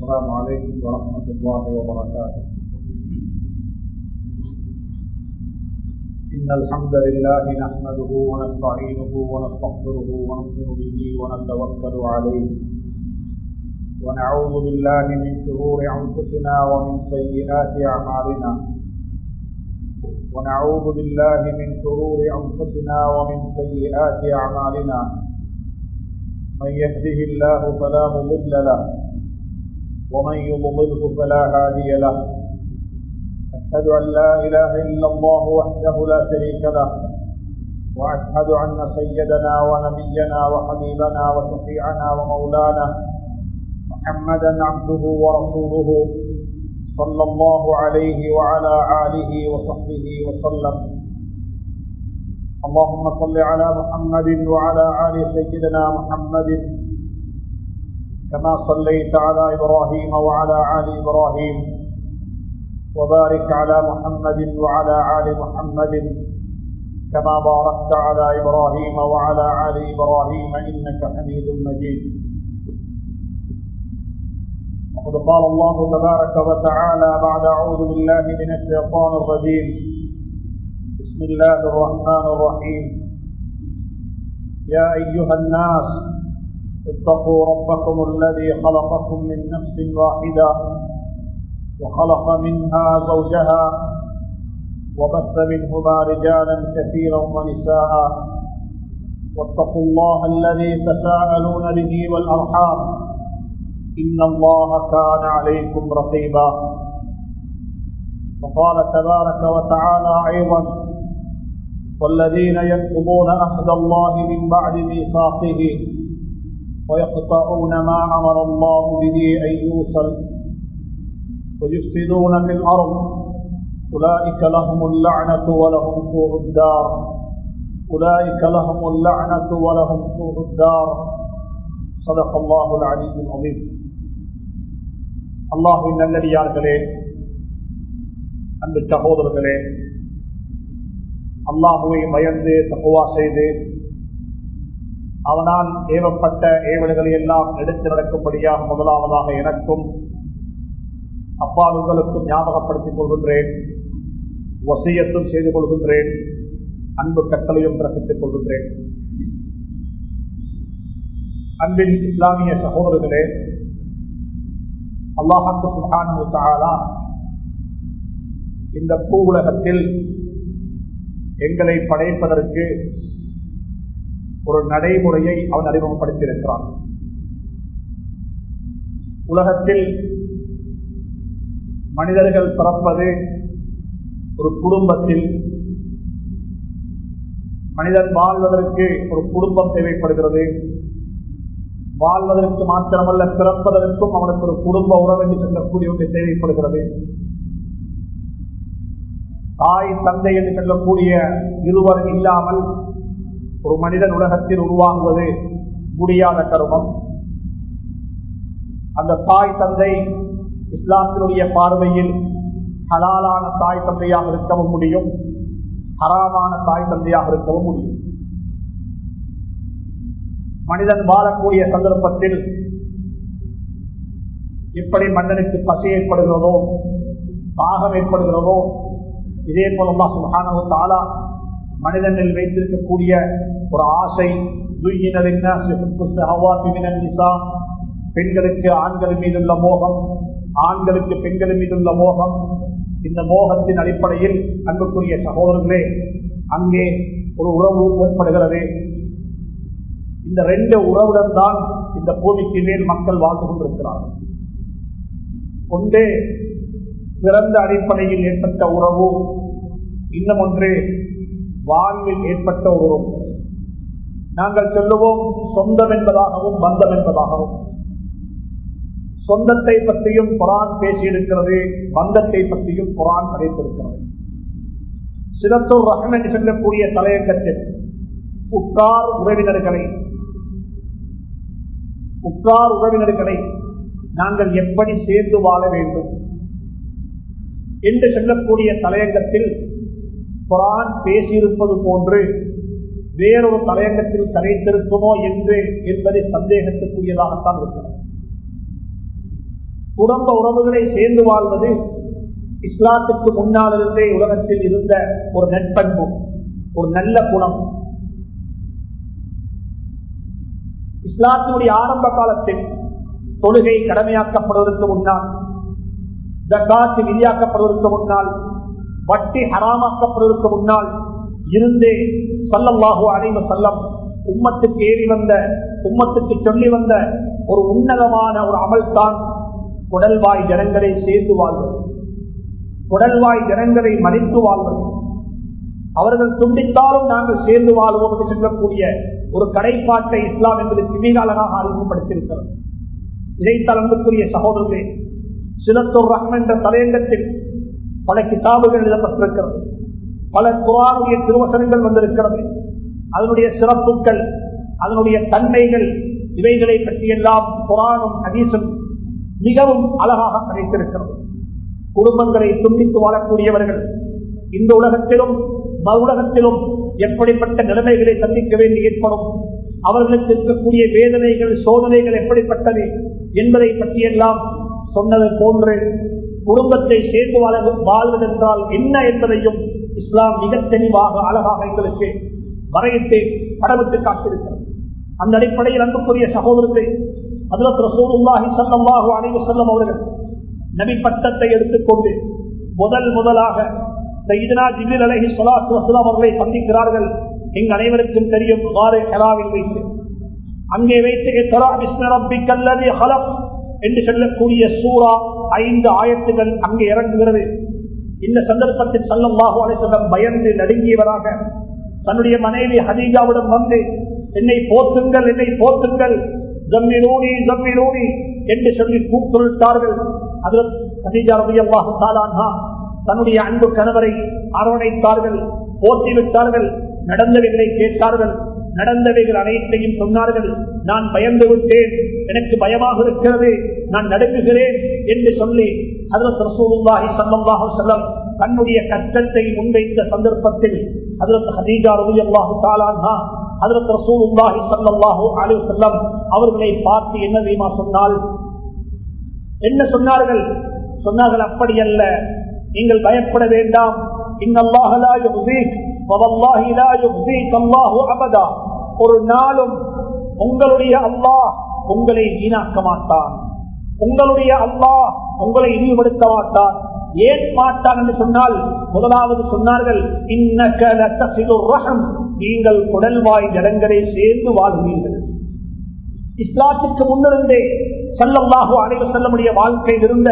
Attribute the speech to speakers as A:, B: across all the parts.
A: السلام عليكم ورحمة الله وبركاته. إن الحمد لله نحمده ونستعينه ونستغفره ونؤمن به ونتوكل عليه. ونعوذ بالله من شرور أنفسنا ومن سيئات أعمالنا. ونعوذ بالله من شرور أنفسنا ومن سيئات أعمالنا. من يهده الله فلا مضل له. ومن يضلله فلا هادي له. أشهد أن لا إله إلا الله وحده لا شريك له. وأشهد أن سيدنا ونبينا وحبيبنا وشفيعنا ومولانا محمدا عبده ورسوله صلى الله عليه وعلى آله وصحبه وسلم. اللهم صل على محمد وعلى آل سيدنا محمد كما صليت على إبراهيم وعلى آل إبراهيم وبارك على محمد وعلى آل محمد كما باركت على إبراهيم وعلى آل إبراهيم إنك حميد مجيد. وقد قال الله تبارك وتعالى بعد أعوذ بالله من الشيطان الرجيم. بسم الله الرحمن الرحيم. يا أيها الناس اتقوا ربكم الذي خلقكم من نفس واحدة وخلق منها زوجها وبث منهما رجالا كثيرا ونساء. واتقوا الله الذي تساءلون به والأرحام. إن الله كان عليكم رقيبا. وقال تبارك وتعالى أيضا والذين ينقضون عهد الله من بعد ميثاقه ويقطعون ما أمر الله به أن يوصل ويفسدون في الأرض أولئك لهم اللعنة ولهم سوء الدار أولئك لهم اللعنة ولهم سوء الدار صدق الله العلي العظيم அல்லாஹின் நல்லடியார்களே அன்பு சகோதரர்களே அல்லாஹுவை பயந்து தப்புவா செய்து அவனால் ஏவப்பட்ட ஏவல்களை எல்லாம் எடுத்து நடக்கும்படியாக முதலாவதாக எனக்கும் அப்பாவுகளுக்கும் ஞாபகப்படுத்திக் கொள்கின்றேன். வசியத்தும் செய்து கொள்கின்றேன். அன்பு கட்டளையும் பிறப்பித்துக் கொள்கின்றேன். அன்பின் இஸ்லாமிய சகோதரர்களே அல்லாஹாக்கு சுகானா இந்த பூ உலகத்தில் எங்களை படைப்பதற்கு ஒரு நடைமுறையை அவன் அறிமுகப்படுத்தியிருக்கிறான். உலகத்தில் மனிதர்கள் பிறப்பது ஒரு குடும்பத்தில் மனிதன் வாழ்வதற்கு ஒரு குடும்பம் தேவைப்படுகிறது. வாழ்வதற்கு மாத்திரமல்ல பிறப்பதற்கும் அவனுக்கு ஒரு குடும்ப உறவு என்று சொல்லக்கூடிய ஒன்று தேவைப்படுகிறது. தாய் தந்தை என்று சொல்லக்கூடிய இருவர் இல்லாமல் ஒரு மனிதன் உலகத்தில் உருவாகுவது முடியாத கருமம். அந்த தாய் தந்தை இஸ்லாத்தினுடைய பார்வையில் ஹலாலான தாய் தந்தையாக இருக்கவும் முடியும் ஹராமான தாய் தந்தையாக இருக்கவும் முடியும். மனிதன் வாழக்கூடிய சந்தர்ப்பத்தில் எப்படி மன்னனுக்கு பசி ஏற்படுகிறதோ தாகம் ஏற்படுகிறதோ இதே போலமா சுகானவ மனிதனில் வைத்திருக்கக்கூடிய ஒரு ஆசை பெண்களுக்கு ஆண்கள் மீதுள்ள மோகம் ஆண்களுக்கு பெண்கள் மீதுள்ள மோகம். இந்த மோகத்தின் அடிப்படையில் அன்புக்குரிய சகோதரர்களே அங்கே ஒரு உறவு ஏற்படுகிறது. இந்த ரெண்டு உறவுடன் தான் இந்த பூமிக்கு மேல் மக்கள் வாழ்ந்து கொண்டிருக்கிறார்கள். ஒன்றே பிறந்த அடிப்படையில் ஏற்பட்ட உறவு இன்னும் ஒன்று வாழ்வில் ஏற்பட்ட ஒரு நாங்கள் சொல்லுவோம் சொந்தம் என்பதாகவும் பந்தம் என்பதாகவும். சொந்தத்தை பற்றியும் குரான் பேசியிருக்கிறது பந்தத்தை பற்றியும் குரான் கிடைத்திருக்கிறது சிறத்தூர் ரகம் செல்லக்கூடிய சொல்லக்கூடிய தலையங்கத்தில் உட்கார் உறவினர்களை உட்கார் உறவினர்களை நாங்கள் எப்படி சேர்ந்து வாழ வேண்டும் என்று சொல்லக்கூடிய தலையங்கத்தில் குரான் பேசியிருப்பது போன்று வேறொரு தலையங்கத்தில் கரைத்திருக்குமோ என்று என்பதை சந்தேகத்துக்குரியதாகத்தான் இருக்கிறது. குடும்ப உறவுகளை சேர்ந்து வாழ்வது இஸ்லாத்துக்கு முன்னால் இருந்தே உலகத்தில் இருந்த ஒரு நட்பண்பு ஒரு நல்ல குணம். இஸ்லாத்தினுடைய ஆரம்ப காலத்தில் தொழுகை கடமையாக்கப்படுவதற்கு முன்னால் ஜக்காத்து விதியாக்கப்படுவதற்கு முன்னால் வட்டி ஹராமாக்கப்படுவதற்கு முன்னால் இருந்தே சல்லல்லாஹு அனைவ செல்லம் உம்மத்துக்கு ஏறி வந்த உம்மத்துக்கு சொல்லி வந்த ஒரு உன்னதமான ஒரு அமல்தான் குடல்வாய் ஜனங்களை சேர்ந்து வாழ்வது. குடல்வாய் ஜனங்களை மதித்து வாழ்வது. அவர்கள் துண்டித்தாலும் நாங்கள் சேர்ந்து வாழ்வோம் என்று சொல்லக்கூடிய ஒரு கடைப்பாட்டை இஸ்லாம் என்பது திமிகாலனாக அறிமுகப்படுத்தியிருக்கிறது. இதைத்தால் அன்புக்குரிய சகோதரர்களே சிலத்தூர் ரஹ்மன் என்ற தலையங்கத்தில் பல கிதாபுகள் எழுதப்பட்டிருக்கிறது. பல குரானுடைய திருவசனங்கள் வந்திருக்கிறது. அதனுடைய சிறப்புகள் அதனுடைய தன்மைகள் இவைகளை பற்றியெல்லாம் குரானும் ஹதீசும் மிகவும் அழகாக கிடைத்திருக்கிறது குடும்பங்களை துண்டித்து வாழக்கூடியவர்கள் இந்த உலகத்திலும் உலகத்திலும் எப்படிப்பட்ட நிலைமைகளை சந்திக்க வேண்டி ஏற்படும்? அவர்களுக்கு இருக்கக்கூடிய வேதனைகள் சோதனைகள் எப்படிப்பட்டது என்பதை பற்றியெல்லாம் சொன்னது போன்று குடும்பத்தை சேர்ந்து வாழ வாழ்வதென்றால் என்ன என்பதையும் இஸ்லாம் மிக தெளிவாக அழகாக எங்களுக்கு வரையிட்டு படவிட்டு காட்டிருக்கிறது அந்த அடிப்படையில் அன்புக்குரிய சகோதரத்தை அதில் ரசூலுல்லாஹி சல்லல்லாஹு அலைஹி செல்லம் அவர்கள் நபி பட்டத்தை எடுத்துக்கொண்டு முதல் முதலாக சைதனா ஜிபில் அலஹி சொலாத்து வசலாம் அவர்களை சந்திக்கிறார்கள். எங்க அனைவருக்கும் தெரியும் வாரை கலாவில் வைத்து. அங்கே வைத்து ஹலம் என்று சொல்லக்கூடிய சூறா ஐந்து ஆயத்துகள் அங்கே இறங்குகிறது. இந்த சந்தர்ப்பத்தில் சல்லல்லாஹு அலிசல்லம் பயந்து நடுங்கியவராக தன்னுடைய மனைவி ஹதீஜாவிடம் வந்து என்னை போத்துங்கள் என்னை போத்துங்கள் ஜம்மிலூனி ஜம்மிலூனி என்று சொல்லி கூப்பிட்டார்கள் அதில் ஹதீஜா ரவி தாலான்ஹா தன்னுடைய அன்பு கணவரை அரவணைத்தார்கள் போட்டிவிட்டார்கள் நடந்தவர்களை கேட்டார்கள். நடந்தவைகள் அனைத்தையும் சொன்னார்கள். நான் பயந்து விட்டேன். எனக்கு பயமாக இருக்கிறது. நான் நடுங்குகிறேன் என்று சொல்லி அதற்கு ரசூலுல்லாஹி ஸல்லல்லாஹு அலைஹி வஸல்லம் தன்னுடைய கஷ்டத்தை முன்வைத்த சந்தர்ப்பத்தில் அதற்கு ஹதீஜா ரலியல்லாஹு தஆலா அன்ஹா அதற்கு ரசூலுல்லாஹி ஸல்லல்லாஹு அலைஹி வஸல்லம் அவர்களை பார்த்து என்ன தெரியுமா சொன்னால் என்ன சொன்னார்கள்? சொன்னார்கள் அப்படி அல்ல நீங்கள் பயப்பட வேண்டாம். இன்னல்லாஹ ஒரு நாளும் உங்களுடைய அல்லாஹ் உங்களை வீணாக்க மாட்டான். உங்களுடைய அல்லாஹ் உங்களை இழிவுபடுத்த மாட்டான். ஏன் மாட்டான் என்று சொன்னால் முதலாவது சொன்னார்கள் இன்னக லத்தசிலு ரஹம். நீங்கள் குடல்வாய் ஜனங்களை சேர்ந்து வாழ்வீர்கள். இஸ்லாத்துக்கு முன்னிருந்தே செல்லல்லாஹு அனைவர் செல்லமுடைய வாழ்க்கையில் இருந்த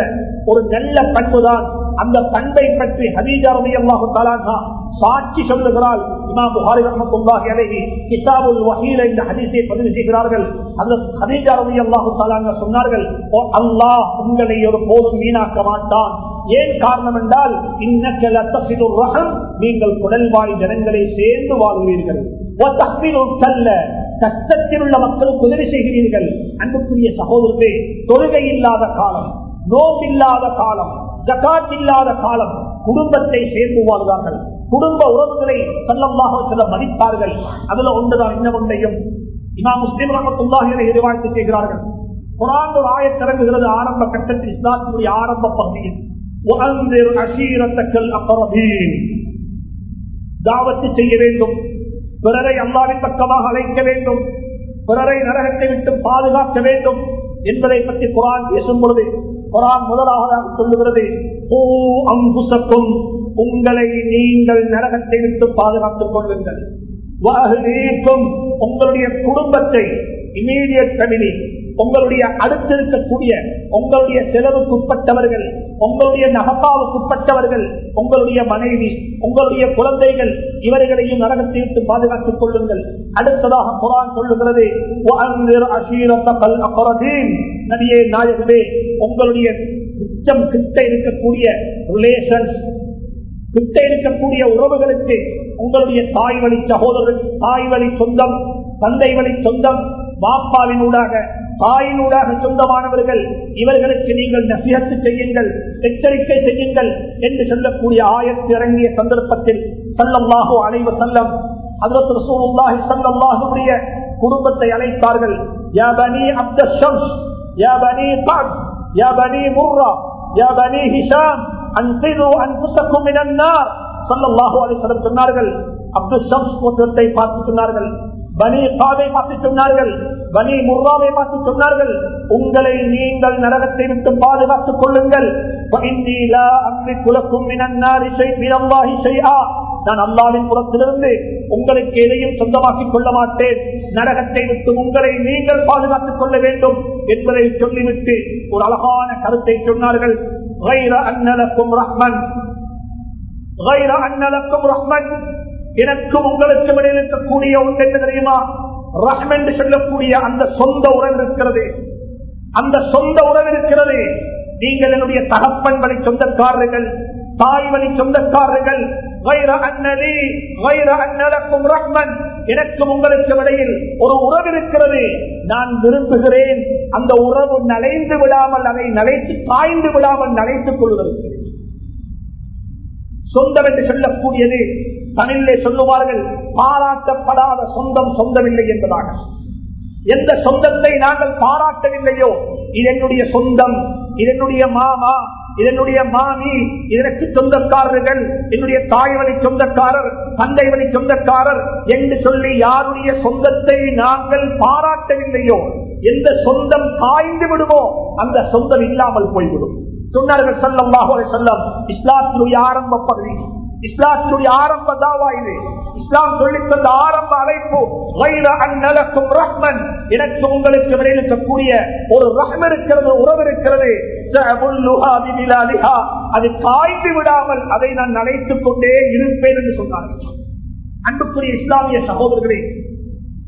A: ஒரு நல்ல பண்புதான். அந்த பண்பை பற்றி ஹதீஜா ரவி தாலானா சாட்சி சொல்லுகிறாள். இமாம் புகாரி ரஹமத்துல்லாஹி அலைஹி கிதாபுல் வஹீல இந்த ஹதீஸை பதிவு செய்கிறார்கள். அந்த ஹதீஜா ரவி அல்லாஹு தாலாங்க சொன்னார்கள் ஓ அல்லாஹ் உங்களை ஒரு போதும் வீணாக்க மாட்டான். ஏன் காரணம் என்றால் இன்னக்கல தசிலு ரஹம் நீங்கள் குடல்வாய் ஜனங்களை சேர்ந்து வாழ்வீர்கள். கல்ல கஷ்டத்தில் உள்ள மக்களுக்கு உதவி செய்கிறீர்கள். அன்புக்குரிய சகோதரர்களே தொழுகை இல்லாத காலம் நோம்பில்லாத காலம் ஜகாத் இல்லாத காலம் குடும்பத்தை சேர்ந்து வாழ்வார்கள் குடும்ப உறவுகளை செல்லமாக சில மதிப்பார்கள். அதுல ஒன்றுதான் என்ன ஒன்றையும் இமாம் முஸ்லிம் ரமத்துல்லாஹிகளை எதிர்வாழ்த்து செய்கிறார்கள். குரான் ஒரு ஆயத்திறங்குகிறது ஆரம்ப கட்டத்தில் இஸ்லாத்தினுடைய ஆரம்ப பகுதியில். தாவத்து செய்ய வேண்டும். பிறரை அல்லாவின் பக்கமாக அழைக்க வேண்டும். பிறரை நரகத்தை விட்டு பாதுகாக்க வேண்டும் என்பதை பற்றி குரான் பேசும் பொழுது குரான் முதலாக சொல்லுகிறது ஓ அங்குசக்கும் உங்களை நீங்கள் நரகத்தை விட்டு பாதுகாத்துக் கொள்ளுங்கள். உங்களுடைய குடும்பத்தை இமீடியட் கமினி உங்களுடைய அடுத்திருக்கக்கூடிய உங்களுடைய செலவுக்கு உட்பட்டவர்கள் உங்களுடைய நகப்பாவுக்கு உட்பட்டவர்கள் உங்களுடைய மனைவி உங்களுடைய குழந்தைகள் இவர்களையும் நரகத்தை விட்டு பாதுகாத்துக் கொள்ளுங்கள். அடுத்ததாக குரான் சொல்லுகிறது நடிகை நாயகமே உங்களுடைய மிச்சம் கிட்ட இருக்கக்கூடிய ரிலேஷன்ஸ் கிட்ட இருக்கக்கூடிய உறவுகளுக்கு உங்களுடைய தாய் வழி சகோதரர்கள் தாய் வழி சொந்தம் தந்தை வழி சொந்தம் பாப்பாவினூடாக தாயினூடாக சொந்தமானவர்கள் இவர்களுக்கு நீங்கள் நசிகத்து செய்யுங்கள் எச்சரிக்கை செய்யுங்கள் என்று சொல்லக்கூடிய ஆயத்து இறங்கிய சந்தர்ப்பத்தில் சல்லல்லாஹோ அனைவ செல்லம் அதற்கு ரசூலுல்லாஹி சல்லல்லாஹுடைய குடும்பத்தை அழைத்தார்கள். யா பனி அப்த ஷம்ஸ் யா பனி கஅப் யா பனி முர்ரா யா பனி ஹிஷாம் அன்சிது அன்புசக்கும் மினன்னார் ஸல்லல்லாஹு அலைஹி சொன்னார்கள். அப்துல் ஷம்ஸ் கோத்திரத்தை பார்த்து சொன்னார்கள். பனி பாதை பார்த்து சொன்னார்கள். பனி முர்ராவை பார்த்து சொன்னார்கள். உங்களை நீங்கள் நரகத்தை விட்டு பாதுகாத்துக் கொள்ளுங்கள். நான் அல்லாவின் புறத்திலிருந்து உங்களுக்கு எதையும் சொந்தமாக்கிக் கொள்ள மாட்டேன். நரகத்தை விட்டு உங்களை நீங்கள் பாதுகாத்துக் கொள்ள வேண்டும் என்பதை சொல்லிவிட்டு ஒரு அழகான கருத்தை சொன்னார்கள். ரஹ்மன். ரஹ்மன். எனக்கும் உங்களுக்கும் இடையில் இருக்கக்கூடிய ஒன்று என்ன தெரியுமா? ரஹ்ம் என்று சொல்லக்கூடிய அந்த சொந்த உறவு இருக்கிறது. அந்த சொந்த உறவு இருக்கிறது. நீங்கள் என்னுடைய தகப்பன் வழி சொந்தக்காரர்கள் தாய் வழி சொந்தக்காரர்கள். எனக்கும் உங்களுக்கு இடையில் ஒரு உறவு இருக்கிறது. நான் விரும்புகிறேன் அந்த உறவு நனைந்து விடாமல் அதை நனைத்து காய்ந்து விடாமல் நனைத்துக் கொள்வதற்கு. சொந்தம் என்று சொல்லக்கூடியது தமிழிலே சொல்லுவார்கள் பாராட்டப்படாத சொந்தம் சொந்தமில்லை என்பதாக. எந்த சொந்தத்தை நாங்கள் பாராட்டவில்லையோ இது என்னுடைய சொந்தம் இதனுடைய மாமா இதனுடைய மாமி இதற்கு சொந்தக்காரர்கள் என்னுடைய தாய் வழி சொந்தக்காரர் தந்தை வழி சொந்தக்காரர் என்று சொல்லி யாருடைய சொந்தத்தை நாங்கள் பாராட்டவில்லையோ எந்த சொந்தம் காய்ந்து விடுமோ அந்த சொந்தம் இல்லாமல் போய்விடும். சொன்னார்கள் சல்லாஹு சொல்லம் இஸ்லாத்தினுடைய ஆரம்ப பகுதி. இஸ்லாத்தினுடைய ஆரம்ப தாவா இது. இஸ்லாம் சொல்லி தந்த ஆரம்ப அழைப்பு அந்நலக்கும் ரஹ்மன். எனக்கு உங்களுக்கு இடையில் இருக்கக்கூடிய ஒரு ரஹ்ம இருக்கிறது உறவு இருக்கிறது. அது காய்ந்து விடாமல் அதை நான் நினைத்துக் கொண்டே இருப்பேன் என்று சொன்னார்கள். அன்புக்குரிய இஸ்லாமிய சகோதரர்களே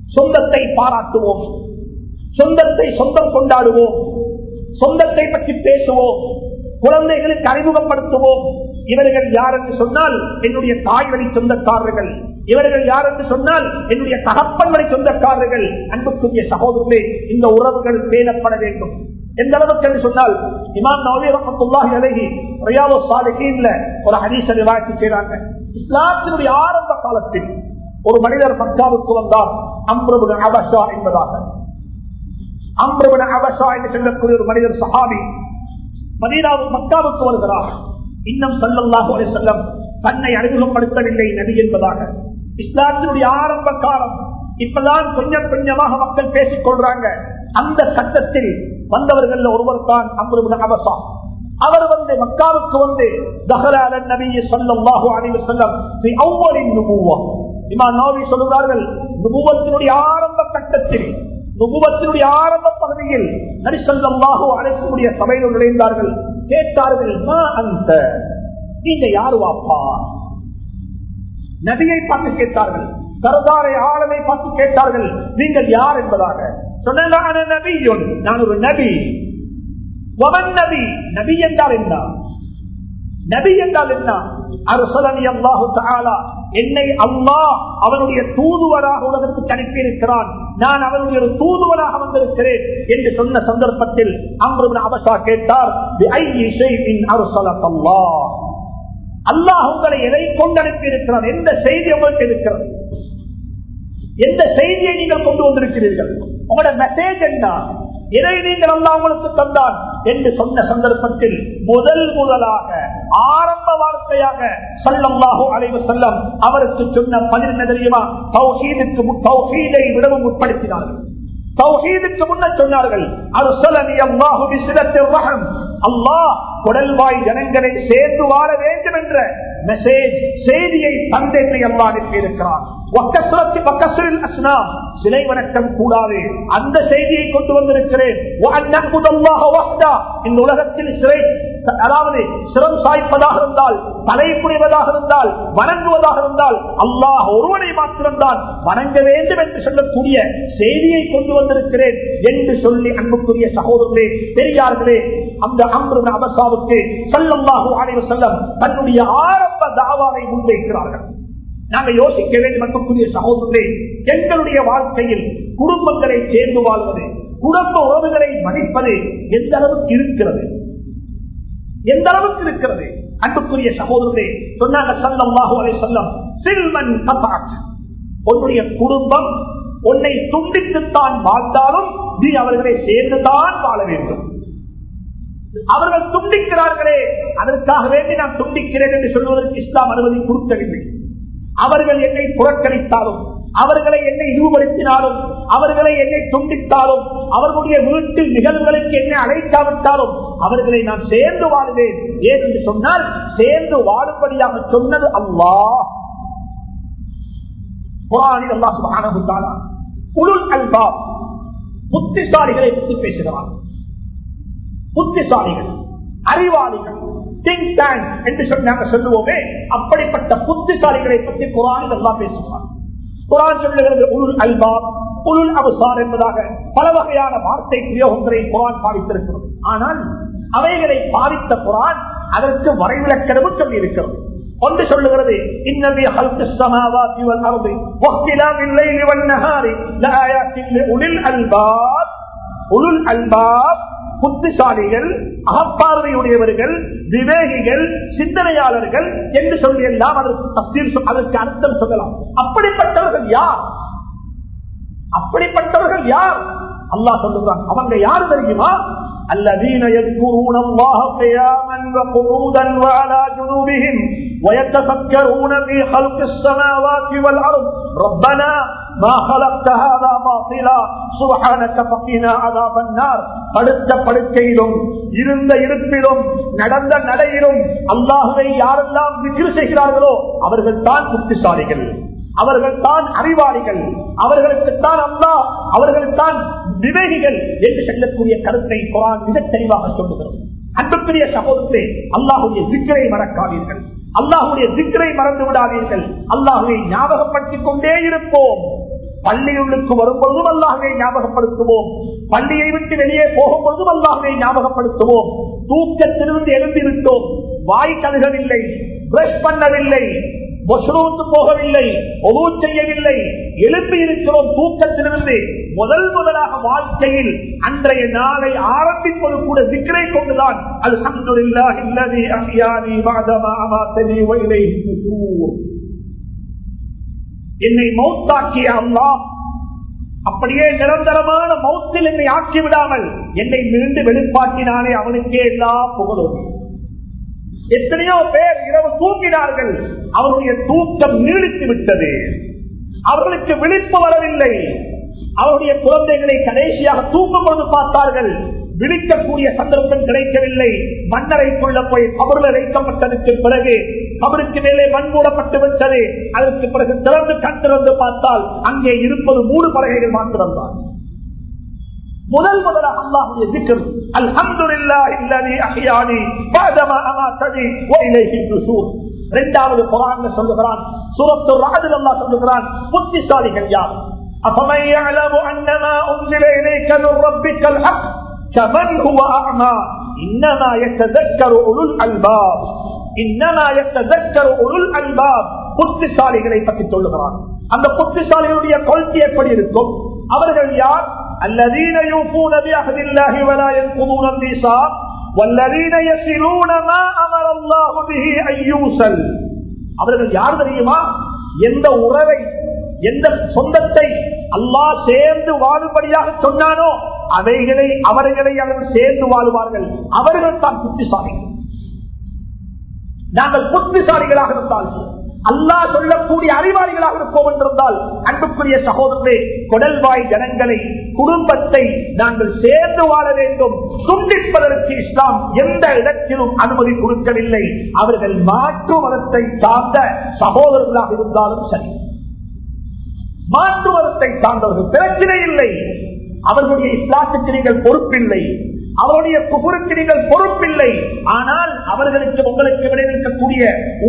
A: சொந்தத்தை பாராட்டுவோம். சொந்தத்தை சொந்தம் கொண்டாடுவோம். சொந்தத்தை பற்றி பேசுவோம். குழந்தைகளுக்கு அறிமுகப்படுத்துவோம். இவர்கள் யார் என்று சொன்னால் என்னுடைய தாய் வழி சொந்தக்காரர்கள். இவர்கள் யார் என்று சொன்னால் என்னுடைய தகப்பன் வழி சொந்தக்காரர்கள். அன்புக்குரிய சகோதரர்களே இந்த உறவுகள் பேணப்பட வேண்டும். எந்த அளவுக்கு என்று சொன்னால் இமாம் நவீ ரஹமத்துல்லாஹி அலைஹி சாலிஹீன்ல ஒரு ஹதீஸ ரிவாயத்து செய்றாங்க இஸ்லாத்தினுடைய ஆரம்ப காலத்தில் ஒரு மனிதர் மக்காவுக்கு வந்தார் அம்ருபுன் அபஷா என்பதாக. அம்ருபுன் அபஷா என்று சொல்லக்கூடிய ஒரு மனிதர் சஹாபி மதீனாவுக்கு மக்காவுக்கு வருகிறார். இன்னும் சல்லல்லாஹு அலைஹி வஸல்லம் தன்னை அறிமுகப்படுத்தவில்லை நபி என்பதாக. இஸ்லாத்தினுடைய ஆரம்ப காலம் இப்பதான் கொஞ்சம் கொஞ்சமாக மக்கள் பேசிக் கொள்றாங்க. அந்த கட்டத்தில் வந்தவர்கள் ஒருவர் தான் அம்ருபுன் அபசா. அவர் வந்து மக்காவுக்கு வந்து தஹரால நபியை சொல்லல்லாஹு அலைஹி வஸல்லம் ஃபி அவ்வலின் நுபுவா. இமாம் நோவி சொல்கிறார்கள் நுபுவத்தினுடைய ஆரம்ப கட்டத்தில் நுபுவத்தினுடைய ஆரம்ப பகுதியில் நரிசல்லாஹு அரசுடைய சபையில் நுழைந்தார்கள். கேட்டார்கள் மா அந்த நீங்க யாரு வாப்பா நபியை பார்த்து கேட்டார்கள் சரதாரை ஆளனை பார்த்து கேட்டார்கள் நீங்கள் யார் என்பதாக? சொன்னதான நபியுன் நான் ஒரு நபி. ஒவன் நபி? நபி என்றால் என்ன? நபி என்றால் என்ன? அரசலனி அல்லாஹு தாலா என்னை அம்மா அவனுடைய தூதுவராக உலகத்துக்கு அனுப்பியிருக்கிறான். நான் அவனுடைய ஒரு தூதுவராக வந்திருக்கிறேன் என்று சொன்ன சந்தர்ப்பத்தில் அம்ருபின் அபசா கேட்டார் அல்லாஹ் உங்களை எதை கொண்டு அனுப்பியிருக்கிறார் எந்த செய்தி உங்களுக்கு இருக்கிறது? எந்த செய்தியை நீங்கள் கொண்டு வந்திருக்கிறீர்கள்? உங்களோட மெசேஜ் என்ன? இதை நீங்கள் அல்லா உங்களுக்கு தந்தான் என்று சொன்ன சந்தர்ப்பத்தில் முதல் முதலாக ஆரம்ப வார்த்தையாக சல்லல்லாஹு அலைவு செல்லம் அவருக்கு சொன்ன பதில் என்ன தெரியுமா? தௌஹீதுக்கு தௌஹீதை விடவும் உட்படுத்தினார்கள் தௌஹீதுக்கு முன்ன சொன்னார்கள் அருசலனி அல்லாஹு பிசிலத்தில் ரஹம். அல்லாஹ் குடல்வாய் ஜனங்களை சேர்ந்து வாழ வேண்டும் என்ற மெசேஜ் செய்தியை தந்தை அல்லா அனுப்பியிருக்கிறார் சிலை வணக்கம் கூடாது. அந்த செய்தியை கொண்டு வந்திருக்கிறேன். இந்த உலகத்தில் சிறை அதாவது சிரம் சாய்ப்பதாக இருந்தால் தலை புரிவதாக இருந்தால் வணங்குவதாக இருந்தால் அல்லாஹ் ஒருவனை மாத்திரம்தான் வணங்க வேண்டும் என்று சொல்லக்கூடிய செய்தியை கொண்டு வந்திருக்கிறேன் என்று சொல்லி அன்புக்குரிய சகோதரர்களே பெரியார்களே அந்த அம்ரு அபசாவுக்கு சல்லல்லாஹு அலைவு செல்லம் தன்னுடைய ஆரம்ப தாவாவை முன்வைக்கிறார்கள். நாங்கள் யோசிக்க வேண்டும் அன்புக்குரிய சகோதரர்களே எங்களுடைய வாழ்க்கையில் குடும்பங்களை சேர்ந்து வாழ்வது குடும்ப உறவுகளை மதிப்பது எந்த அளவுக்கு இருக்கிறது? எந்த அளவுக்கு இருக்கிறது? அன்புக்குரிய சகோதரர்களே சொன்னாங்க சல்லல்லாஹு அலைஹி வஸல்லம் சில்மன் உன்னுடைய குடும்பம் உன்னை துண்டித்துத்தான் வாழ்ந்தாலும் நீ அவர்களை சேர்ந்துதான் வாழ வேண்டும். அவர்கள் துண்டிக்கிறார்களே அதற்காக வேண்டி நான் துண்டிக்கிறேன் என்று சொல்வதற்கு இஸ்லாம் அனுமதி கொடுக்கவில்லை. அவர்கள் என்னை புறக்கணித்தாலும் அவர்களை என்னை இழிவுபடுத்தினாலும் அவர்களை என்னை துண்டித்தாலும் அவர்களுடைய வீட்டு நிகழ்வுகளுக்கு என்னை அழைக்காவிட்டாலும் அவர்களை நான் சேர்ந்து வாழ்வேன். ஏன் என்று சொன்னால் சேர்ந்து வாழும்படியாக சொன்னது அல்லா குரானில் அல்லா சுப்ஹானஹு குழுல் அல்பா புத்திசாலிகளை பற்றி பேசுகிறார். புத்திசாலிகள் அறிவாளிகள் திங்க் டேங்க் என்று சொல்லி நாங்க சொல்லுவோமே அப்படிப்பட்ட புத்திசாலிகளை பற்றி குரான் எல்லாம் பேசுகிறார் குரான் சொல்லுகிறது உருள் அல்பாப் உருள் அவசார் என்பதாக பல வகையான வார்த்தை பிரயோகங்களை குரான் பாவித்திருக்கிறது. ஆனால் அவைகளை பாவித்த குரான் அதற்கு வரைவிலக்கணமும் சொல்லி இருக்கிறது ஒன்று சொல்லுகிறது இன்னமே ஹல்கு சமாவாதி வல் அருதி வக்திலாமில் லைலி நஹாரி லஆயாத்தின் அல்பாப் உலுல் அல்பாப் புத்திசாலிகள் அகப்பார்வையுடையவர்கள் விவேகிகள் சிந்தனையாளர்கள் என்று சொல்லி எல்லாம் அதற்கு அதற்கு அர்த்தம் சொல்லலாம். அப்படிப்பட்டவர்கள் யார்? அப்படிப்பட்டவர்கள் யார்? அல்லா சொல்லுகிறான் அவங்க யாரு தெரியுமா? الذين يذكرون الله قياما وقعودا وعلى جنوبهم ويتفكرون في خلق السماوات والارض ربنا ما خلقت هذا باطلا سبحانك فقنا عذاب النار படுத்த படுக்கையிலும் இருந்த இருப்பிலும் நடந்த நடையிலும் அல்லாஹுவை யாரெல்லாம் விக்கிரி செய்கிறார்களோ அவர்கள் தான் புத்திசாலிகள் அவர்கள் தான் அறிவாளிகள். அவர்களுக்குத்தான் அல்லா அவர்களுக்குத்தான் விவேகிகள் என்று சொல்லக்கூடிய கருத்தை குரான் மிக தெளிவாக சொல்லுகிறது. அன்புக்குரிய சகோதரத்தை அல்லாஹுடைய சிக்கரை மறக்காதீர்கள். அல்லாஹுடைய சிக்கரை மறந்து விடாதீர்கள். அல்லாஹுவை ஞாபகப்படுத்திக் கொண்டே இருப்போம். பள்ளியுள்ளுக்கு வரும்பொழுதும் அல்லாஹுவை ஞாபகப்படுத்துவோம். பள்ளியை விட்டு வெளியே போகும் பொழுதும் அல்லாஹுவை ஞாபகப்படுத்துவோம். தூக்கத்திலிருந்து எழுந்திருந்தோம் வாய் கழுகவில்லை பிரஷ் பண்ணவில்லை மொசரூத்து போகவில்லை ஒழு செய்யவில்லை. எழுப்பி இருக்கிறோம் தூக்கத்திலிருந்து. முதல் முதலாக வாழ்க்கையில் அன்றைய நாளை ஆரம்பிப்பது கூட சிக்கரை கொண்டுதான். அது சந்துல்லா இல்லதி அஹ்யானி மாதமா அமாத்தனி என்னை மௌத்தாக்கிய அல்லா அப்படியே நிரந்தரமான மௌத்தில் என்னை ஆக்கி விடாமல் என்னை மீண்டு வெளிப்பாட்டினானே அவனுக்கே எல்லா புகழும். எத்தனையோ பேர் இரவு தூங்கினார்கள். அவருடைய தூக்கம் நீடித்து விட்டது. அவர்களுக்கு விழிப்பு வரவில்லை. அவருடைய குழந்தைகளை கடைசியாக தூக்கம் கொண்டு பார்த்தார்கள். விழிக்கக்கூடிய சந்தர்ப்பம் கிடைக்கவில்லை. மண்ணறைக்குள்ள போய் கபரில் வைக்கப்பட்டதற்கு பிறகு கபருக்கு மேலே மண் மூடப்பட்டு விட்டது. அதற்கு பிறகு திறந்து கண் திறந்து பார்த்தால் அங்கே இருப்பது மூணு பலகைகள் மாத்திரம்தான். முதல் முதலாக அல்லாஹுடைய திக்கர் அல்ஹம்துலில்லாஹி அல்லதி அஹ்யானி பஅதமா அமாத்தனி வ இலைஹி நுஷூர் இரண்டாவது குர்ஆன்ல சொல்லுகிறான் சூரத்துர் ரஅத்ல அல்லாஹ் சொல்லுகிறான் புத்திசாலிகள் யார் அஃபமன் يعلم انما انزل اليك من ربك الحق كمن هو اعمى انما يتذكر اولو الالباب انما يتذكر اولو الالباب புத்திசாலிகளை பற்றி சொல்லுகிறான் அந்த புத்திசாலிகளுடைய கொள்கை எப்படி இருக்கும் அவர்கள் யார் الذين يوفون بعهد الله ولا ينقضون الميثاق والذين يصلون ما امر الله به ان يوصل அவர்கள் யார் தெரியுமா எந்த உறவை எந்த சொந்தத்தை அல்லாஹ் சேர்ந்து வாழும்படியாக சொன்னானோ அவைகளை அவர்களை அவர்கள் சேர்ந்து வாழுவார்கள் அவர்கள் தான் புத்திசாலிகள் நாங்கள் புத்திசாலிகளாக இருந்தால் அல்லாஹ் சொல்லக்கூடிய அறிவாளிகளாக இருப்போம் என்றிருந்தால் அன்புக்குரிய சகோதரே குடல்வாய் ஜனங்களை குடும்பத்தை நாங்கள் சேர்ந்து வாழ வேண்டும். துண்டிப்பதற்கு இஸ்லாம் எந்த இடத்திலும் அனுமதி கொடுக்கவில்லை. அவர்கள் மாற்று மதத்தை சார்ந்த சகோதரர்களாக இருந்தாலும் சரி. மாற்று மதத்தை சார்ந்தவர்கள் பிரச்சனை இல்லை. அவர்களுடைய இஸ்லாத்துக்கு நீங்கள் பொறுப்பில்லை. அவருடைய குபுருக்கு நீங்கள் பொறுப்பில்லை. ஆனால் அவர்களுக்கு உங்களுக்கு விளைவிக்கக்கூடிய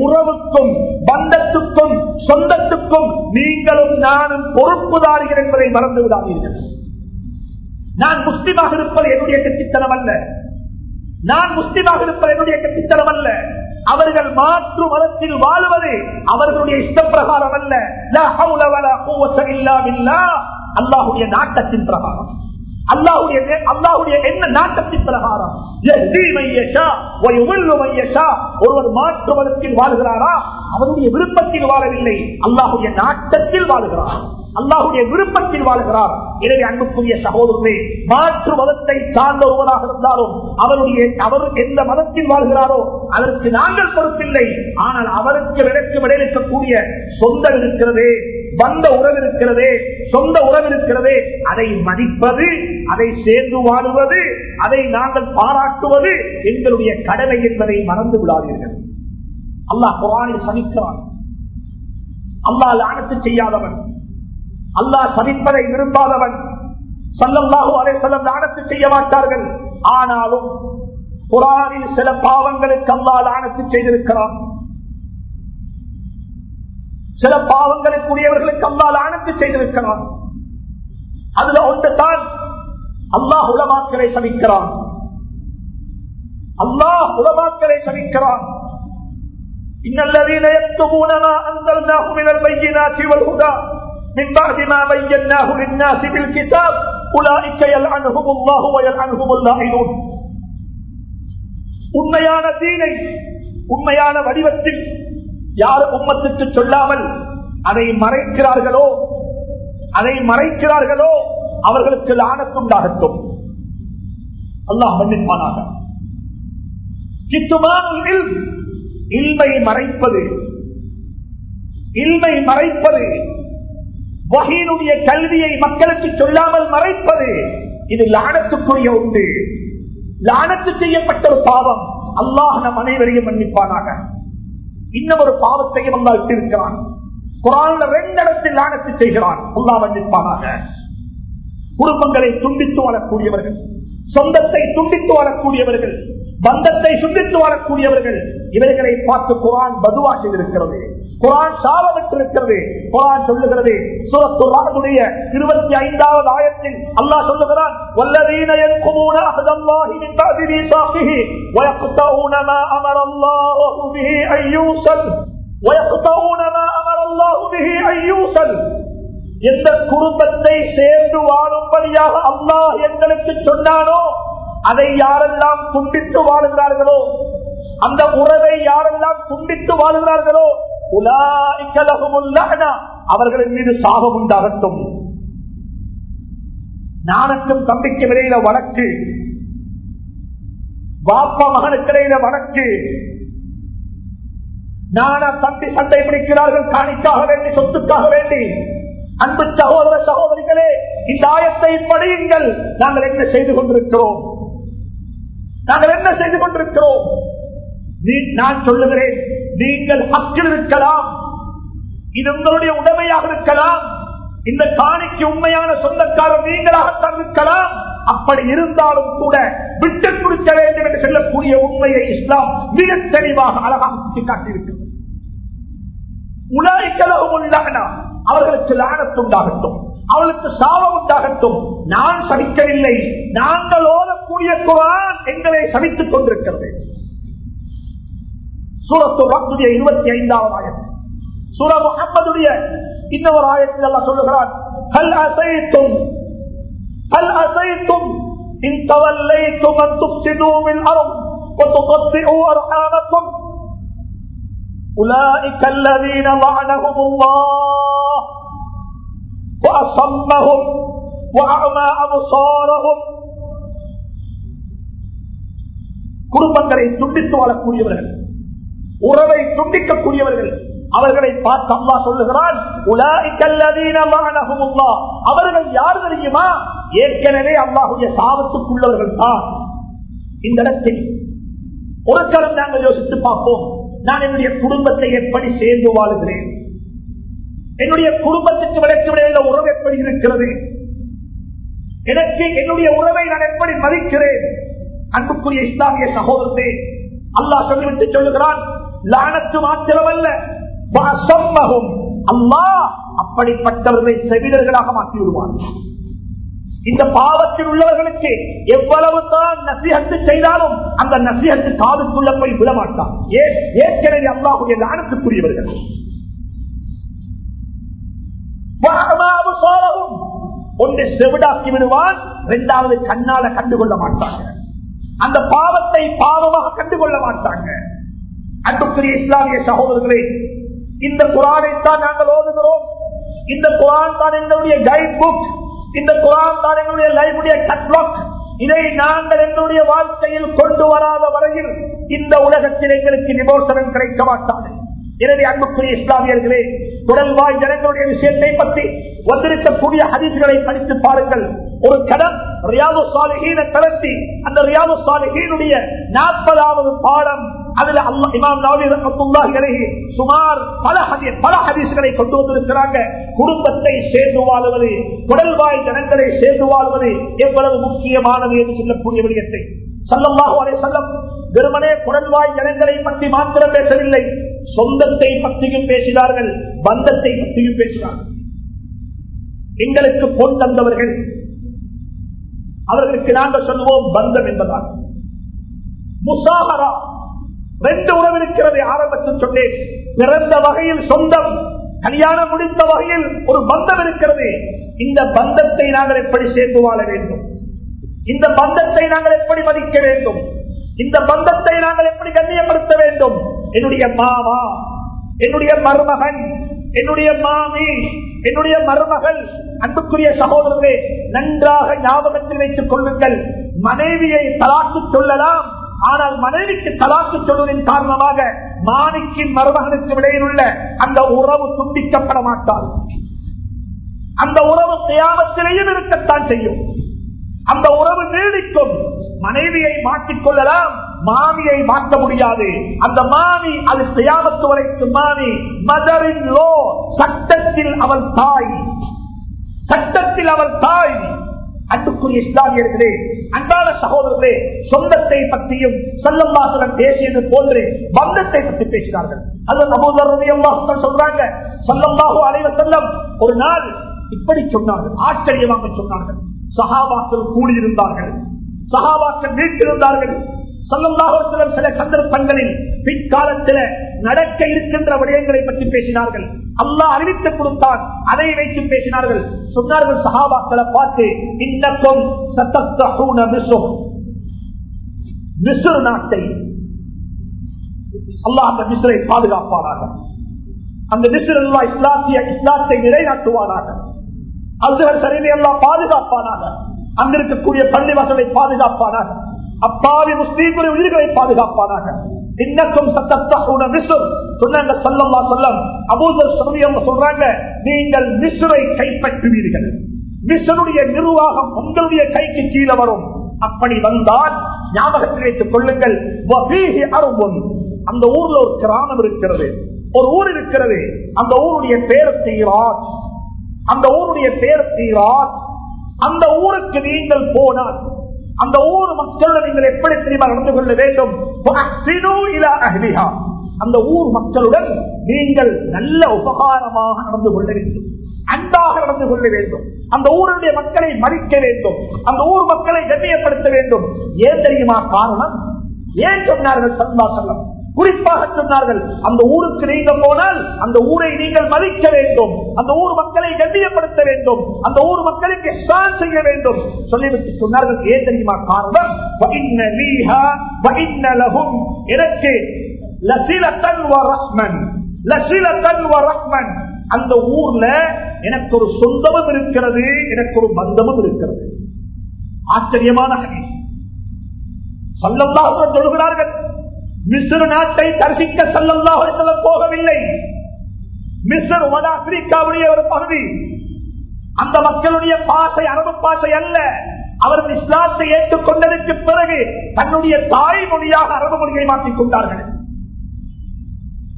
A: உறவுக்கும் பந்தத்துக்கும் சொந்தத்துக்கும் நீங்களும் நானும் பொறுப்புதாரிகள் என்பதை மறந்து விடாதீர்கள். நான் முஸ்லிமாக இருப்பது என்னுடைய கட்சித்தனம் அல்ல. நான் முஸ்லிமாக இருப்பது என்னுடைய கட்சித்தனம் அல்ல. அவர்கள் மாற்று மதத்தில் வாழ்வது அவர்களுடைய இஷ்டப்பிரகாரம் அல்ல. அல்லாஹுடைய நாட்டத்தின் பிரகாரம். அல்லாவுடைய அல்லாஹுடைய என்ன நாட்டத்தின் பிரகாரம். ஒருவர் மாற்று மதத்தில் வாழ்கிறாரா? அவருடைய விருப்பத்தில் வாழவில்லை. அல்லாஹுடைய நாட்டத்தில் வாழ்கிறார். அல்லாஹுடைய விருப்பத்தில் வாழ்கிறார். எனவே அன்புக்குரிய சகோதரர்களே மாற்று மதத்தை சார்ந்த ஒருவராக இருந்தாலும் அவருடைய அவர் எந்த மதத்தில் வாழ்கிறாரோ அதற்கு நாங்கள் பொறுப்பில்லை. ஆனால் அவருக்கு விளக்கு விட இருக்கக்கூடிய சொந்தம் இருக்கிறதே. சொந்த உறவு இருக்கிறதே சொந்த உறவு இருக்கிறதே அதை மதிப்பது அதை சேர்ந்து வாழுவது அதை நாங்கள் பாராட்டுவது எங்களுடைய கடமை என்பதை மறந்து விடாதீர்கள். அல்லாஹ் குரானில் சமிக்கிறான் அல்லாஹ் லானத்து செய்யாதவன். அல்லாஹ் சமிப்பதை விரும்பாதவன். சல்லல்லாஹு அதை சொல்ல லானத்து செய்ய மாட்டார்கள். ஆனாலும் குரானில் சில பாவங்களுக்கு அல்லாஹ் லானத்து செய்திருக்கிறான். சில பாவங்களுக்குரியவர்களுக்கு அல்லாஹ் லானத்து செய்திருக்கிறான் அதுல ஒன்று தான் அல்லாஹ் உலமாக்களை சமிக்கிறான் அல்லாஹ் உலமாக்களை சமிக்கிறான் إن الذين يكتبون ما أنزلناه من البينات والهدى من بعد ما بيناه للناس بالكتاب أولئك يلعنهم الله ويلعنهم اللاعنون உண்மையான தீனை உண்மையான வடிவத்தில் யார் உம்மத்துக்கு சொல்லாமல் அதை மறைக்கிறார்களோ அதை மறைக்கிறார்களோ அவர்களுக்கு லானத்துண்டாகட்டும் அல்லாஹ் மன்னிப்பானாக. இல்மை மறைப்பது இல்மை மறைப்பது வகையினுடைய கல்வியை மக்களுக்கு சொல்லாமல் மறைப்பது இது லானத்துக்குரிய உண்டு லானத்து செய்யப்பட்ட ஒரு பாவம். அல்லாஹ் நம் அனைவரையும் மன்னிப்பானாக. இன்னும் ஒரு பாவத்தையும் அல்லா விட்டிருக்கிறான். குரான்ல ரெண்டிடத்தில் லானத்து செய்கிறான். அல்லா வந்திருப்பானாக குடும்பங்களை துண்டித்து வரக்கூடியவர்கள் சொந்தத்தை துண்டித்து வரக்கூடியவர்கள் பந்தத்தை சுண்டித்து வரக்கூடியவர்கள் இவர்களை பார்த்து குரான் பதுவா செய்திருக்கிறது குரான் சாபமிட்டிருக்கிறது குரான் சொல்லுகிறது சுரத்துடைய இருபத்தி ஐந்தாவது ஆயத்தில் அல்லாஹ் சொல்லுகிறான் வல்லதீன ينقضون عهد الله من بعد ميثاقه ويقطعون ما امر الله به ان يوصل ويقطعون ما امر الله به ان يوصل எந்த குடும்பத்தை சேர்ந்து வாழும்படியாக அல்லாஹ் எங்களுக்கு சொன்னானோ அதை யாரெல்லாம் துண்டித்து வாழுகிறார்களோ அந்த உறவை யாரெல்லாம் துண்டித்து வாழுகிறார்களோ அவர்களின் மீது சாபம் உண்டாகட்டும். நானுக்கும் தம்பிக்கு இடையில வழக்கு. பாப்பா மகனுக்கு இடையில வழக்கு. நானா தம்பி சண்டை பிடிக்கிறார்கள் காணிக்காக வேண்டி சொத்துக்காக வேண்டி. அன்பு சகோதர சகோதரிகளே இந்த ஆயத்தை படியுங்கள். நாங்கள் என்ன செய்து கொண்டிருக்கிறோம்? நாங்கள் என்ன செய்து கொண்டிருக்கிறோம்? நான் சொல்லுகிறேன் நீங்கள் ஹக்கில் இருக்கலாம். இது உங்களுடைய உடமையாக இருக்கலாம். இந்த காணிக்கு உண்மையான சொந்தக்காரர் நீங்களாகத்தான் இருக்கலாம். அப்படி இருந்தாலும் கூட விட்டு கொடுக்க வேண்டும் என்று சொல்லக்கூடிய உண்மையை இஸ்லாம் மிக தெளிவாக அழகாக சுட்டிக்காட்டியிருக்கிறது. உலாய்க்கலகும் உள்ளானா அவர்களுக்கு லானத்துண்டாகட்டும் அவளுக்கு சாபம் உண்டாகட்டும். நான் சபிக்கவில்லை. நாங்கள் ஓதக்கூடிய குரான் எங்களை சபித்துக் கொண்டிருக்கிறது. சூரத்து ரத்துடைய இருபத்தி ஐந்தாவது ஆயத்து சூர முகம்மதுடைய இன்னொரு ஆயத்தில் எல்லாம் சொல்லுகிறான் ஹல் அசைத்தும் ஹல் அசைத்தும் إن توليتم أن تفسدوا في الأرض وتقطعوا أرحامكم أولئك الذين لعنهم الله وأصمهم وأعمى أبصارهم குடும்பங்களை துண்டித்து வாழக்கூடியவர்கள் உறவை துண்டிக்கக்கூடியவர்கள். அவர்களை பார்த்து அம்மா சொல்லுகிறான் அவர்கள் யார் தெரியுமா? ஏற்கனவே அல்லாஹுடைய சாபத்துக்குள்ளவர்கள் தான். இந்த இடத்தில் ஒரு காலம் நாங்கள் யோசித்து பார்ப்போம். நான் என்னுடைய குடும்பத்தை எப்படி சேர்ந்து வாழுகிறேன்? என்னுடைய குடும்பத்துக்கு விளக்கிவிட உறவு எப்படி இருக்கிறது? எனக்கு என்னுடைய உறவை நான் எப்படி மதிக்கிறேன்? அன்புக்குரிய இஸ்லாமிய சகோதரத்தை அல்லாஹ் சொல்லிவிட்டு சொல்லுகிறான் லானத்து மாத்திரமல்ல. அம்மா அப்படிப்பட்டவர்களை செவிடர்களாக மாற்றி விடுவார் இந்த பாவத்தில் உள்ளவர்களுக்கு எவ்வளவு தான் நசிஹத்து செய்தாலும் அந்த நசிஹத்து காதுக்குள்ள போய் விடமாட்டான். ஏன் ஏற்கனவே அல்லாஹுடைய லானத்துக்குரியவர்கள். ஒன்று செவிடாக்கி விடுவான் இரண்டாவது கண்ணால கண்டுகொள்ள மாட்டாங்க. அந்த பாவத்தை பாவமாக கண்டுகொள்ள மாட்டாங்க. அன்புக்குரிய இஸ்லாமிய சகோதரர்களே இந்த குரானைத்தான் நாங்கள் ஓதுகிறோம். இந்த குரான் தான் எங்களுடைய கைட் புக் இந்த குரான் தான் எங்களுடைய லைஃபுடைய கட்லாக் இதை நாங்கள் எங்களுடைய வாழ்க்கையில் கொண்டு வராத வரையில் இந்த உலகத்தில் எங்களுக்கு விமோசனம் கிடைக்க மாட்டாது. எனவே அன்புக்குரிய இஸ்லாமியர்களே தொடர்வாய் ஜனங்களுடைய விஷயத்தை பற்றி வந்திருக்கக்கூடிய ஹதீஸ்களை படித்து பாருங்கள். ஒரு கடன் ரியாது சாலிஹீன கடத்தி அந்த ரியாது சாலிஹீனுடைய நாற்பதாவது பாடம் அதுல அல்லா இமாம் நவீ ரஹ்மத்துல்லாஹி அலைஹி சுமார் பல ஹதீஸ் பல ஹதீஸ்களை கொண்டு வந்திருக்கிறாங்க. குடும்பத்தை சேர்ந்து வாழுவது குடல்வாய் ஜனங்களை சேர்ந்து வாழ்வது எவ்வளவு முக்கியமானது என்று சொல்லக்கூடிய விடயத்தை. சல்லல்லாஹு அலைஹி வஸல்லம் வெறுமனே குடல்வாய் ஜனங்களை பற்றி மாத்திரம் பேசவில்லை. சொந்தத்தை பற்றியும் பேசினார்கள் பந்தத்தை பற்றியும் பேசினார்கள். எங்களுக்கு பொன் தந்தவர்கள். அவர்களுக்கு நாங்கள் சொல்லுவோம் பந்தம் என்பதால். முசாகரா ரெண்டு உறவு இருக்கிறது ஆரம்பத்தில் சொன்னேன். பிறந்த வகையில் சொந்தம் கல்யாணம் முடித்த வகையில் ஒரு பந்தம் இருக்கிறது. இந்த பந்தத்தை நாங்கள் எப்படி சேர்ந்து வாழ வேண்டும்? இந்த பந்தத்தை நாங்கள் எப்படி மதிக்க வேண்டும்? இந்த பந்தத்தை நாங்கள் எப்படி கண்ணியப்படுத்த வேண்டும்? என்னுடைய மாமா என்னுடைய மருமகன் என்னுடைய மாமி என்னுடைய மருமகள் அன்புக்குரிய சகோதரர்களே நன்றாக ஞாபகத்தில் வைத்துக் கொள்ளுங்கள். மனைவியை தலாக்கு சொல்லலாம். ஆனால் மனைவிக்கு தலாக்கு சொல்வதன் காரணமாக மாணிக்கின் மருமகனுக்கு இடையில் உள்ள அந்த உறவு துண்டிக்கப்பட மாட்டார் அந்த உறவு தியாகத்திலேயும் இருக்கத்தான் செய்யும். அந்த உறவு நீடிக்கும். மனைவியை மாற்றிக்கொள்ளலாம் மாமியை மாற்ற முடியாது. அந்த மாமி அது தியாகத்து வரைக்கும் மாமி மதரின் லோ சட்டத்தில் அவள் தாய். சட்டத்தில் அவள் தாய். அன்புக்குரிய இஸ்லாமியர்களே அன்பான சகோதரர்களே சொந்தத்தை பற்றியும் சல்லம்பாசனம் பேசியது போன்று பந்தத்தை பற்றி பேசினார்கள். அது நபோதர் சொல்றாங்க சல்லம்பாக அலைவ செல்லம் ஒரு நாள் இப்படி சொன்னார்கள் ஆச்சரியமாக சொன்னார்கள். சகாபாக்கள் கூடியிருந்தார்கள் சகாபாக்கள் வீட்டிருந்தார்கள் சொல்லம்பாக சில சந்தர்ப்பங்களில் பிற்காலத்தில் நடக்க இருக்கின்ற விடயங்களை பற்றி பேசினார்கள். அல்லாஹ் அறிவித்து கொடுத்தான் அதை வைத்து பேசினார்கள். சொன்னார்கள் சகாபாக்களை பார்த்து இன்னக்கும் சத்தூன மிஸ்ரு. நாட்டை அல்லாஹ் அந்த மிஸ்ரை பாதுகாப்பானாக. அந்த மிஸ்ர் அல்லா இஸ்லாத்திய இஸ்லாத்தை நிலைநாட்டுவானாக. அசுகர் சரிவை எல்லாம் பாதுகாப்பானாக. அங்கிருக்கக்கூடிய பள்ளி வசலை பாதுகாப்பானாக. அப்பாவி முஸ்லீம்களுடைய உயிர்களை பாதுகாப்பானாக. இன்னக்கும் சத்தத்தகுன மிஸ்ர். சொன்னாங்க சொல்லம்மா சொல்லம் அபூதர் சொல்லி அவங்க சொல்றாங்க நீங்கள் மிஸ்ரை கைப்பற்றுவீர்கள். மிஸ்ருடைய நிர்வாகம் உங்களுடைய கைக்கு கீழே வரும். அப்படி வந்தால் ஞாபகத்தில் வைத்துக் கொள்ளுங்கள். அந்த ஊர்ல ஒரு கிராமம் இருக்கிறது. ஒரு ஊர் இருக்கிறது. அந்த ஊருடைய பேர் தீராஜ். அந்த ஊருடைய பேர் தீராஜ். அந்த ஊருக்கு நீங்கள் போனால் அந்த ஊர் மக்களோட நீங்கள் எப்படி தெரியுமா நடந்து கொள்ள வேண்டும்? அந்த ஊர் மக்களுடன் நீங்கள் நல்ல உபகாரமாக நடந்து கொள்ள வேண்டும். அன்பாக நடந்து கொள்ள வேண்டும். அந்த ஊருடைய மக்களை மறிக்க வேண்டும். அந்த ஊர் மக்களை கண்ணியப்படுத்த வேண்டும். ஏன் தெரியுமா காரணம்? ஏன் சொன்னார்கள் சல்மா செல்லம்? குறிப்பாக சொன்னார்கள் அந்த ஊருக்கு நீங்கள் போனால் அந்த ஊரை நீங்கள் மதிக்க வேண்டும் அந்த ஊர் மக்களை கண்டியப்படுத்த வேண்டும் அந்த ஊர் மக்களுக்கு ஸ்டான் செய்ய வேண்டும். சொல்லிவிட்டு சொன்னார்கள் ஏன் தெரியுமா காரணம்? எனக்கு அந்த ஊர்ல எனக்கு ஒரு சொந்தமும் இருக்கிறது எனக்கு ஒரு பந்தமும் இருக்கிறது. ஆச்சரியமான சொல்லுகிறார்கள் மிஸ்ர் நாட்டை தரிசிக்க சல்லல்லாஹு போகவில்லை. மிஸ்ர் வட ஆப்பிரிக்காவுடைய ஒரு பகுதி. அந்த மக்களுடைய பாசை அரபு பாசை அல்ல. அவர்கள் இஸ்லாத்தை ஏற்றுக்கொண்டதற்கு பிறகு தன்னுடைய தாய்மொழியாக அரபு மொழியை மாற்றிக் கொண்டார்கள்.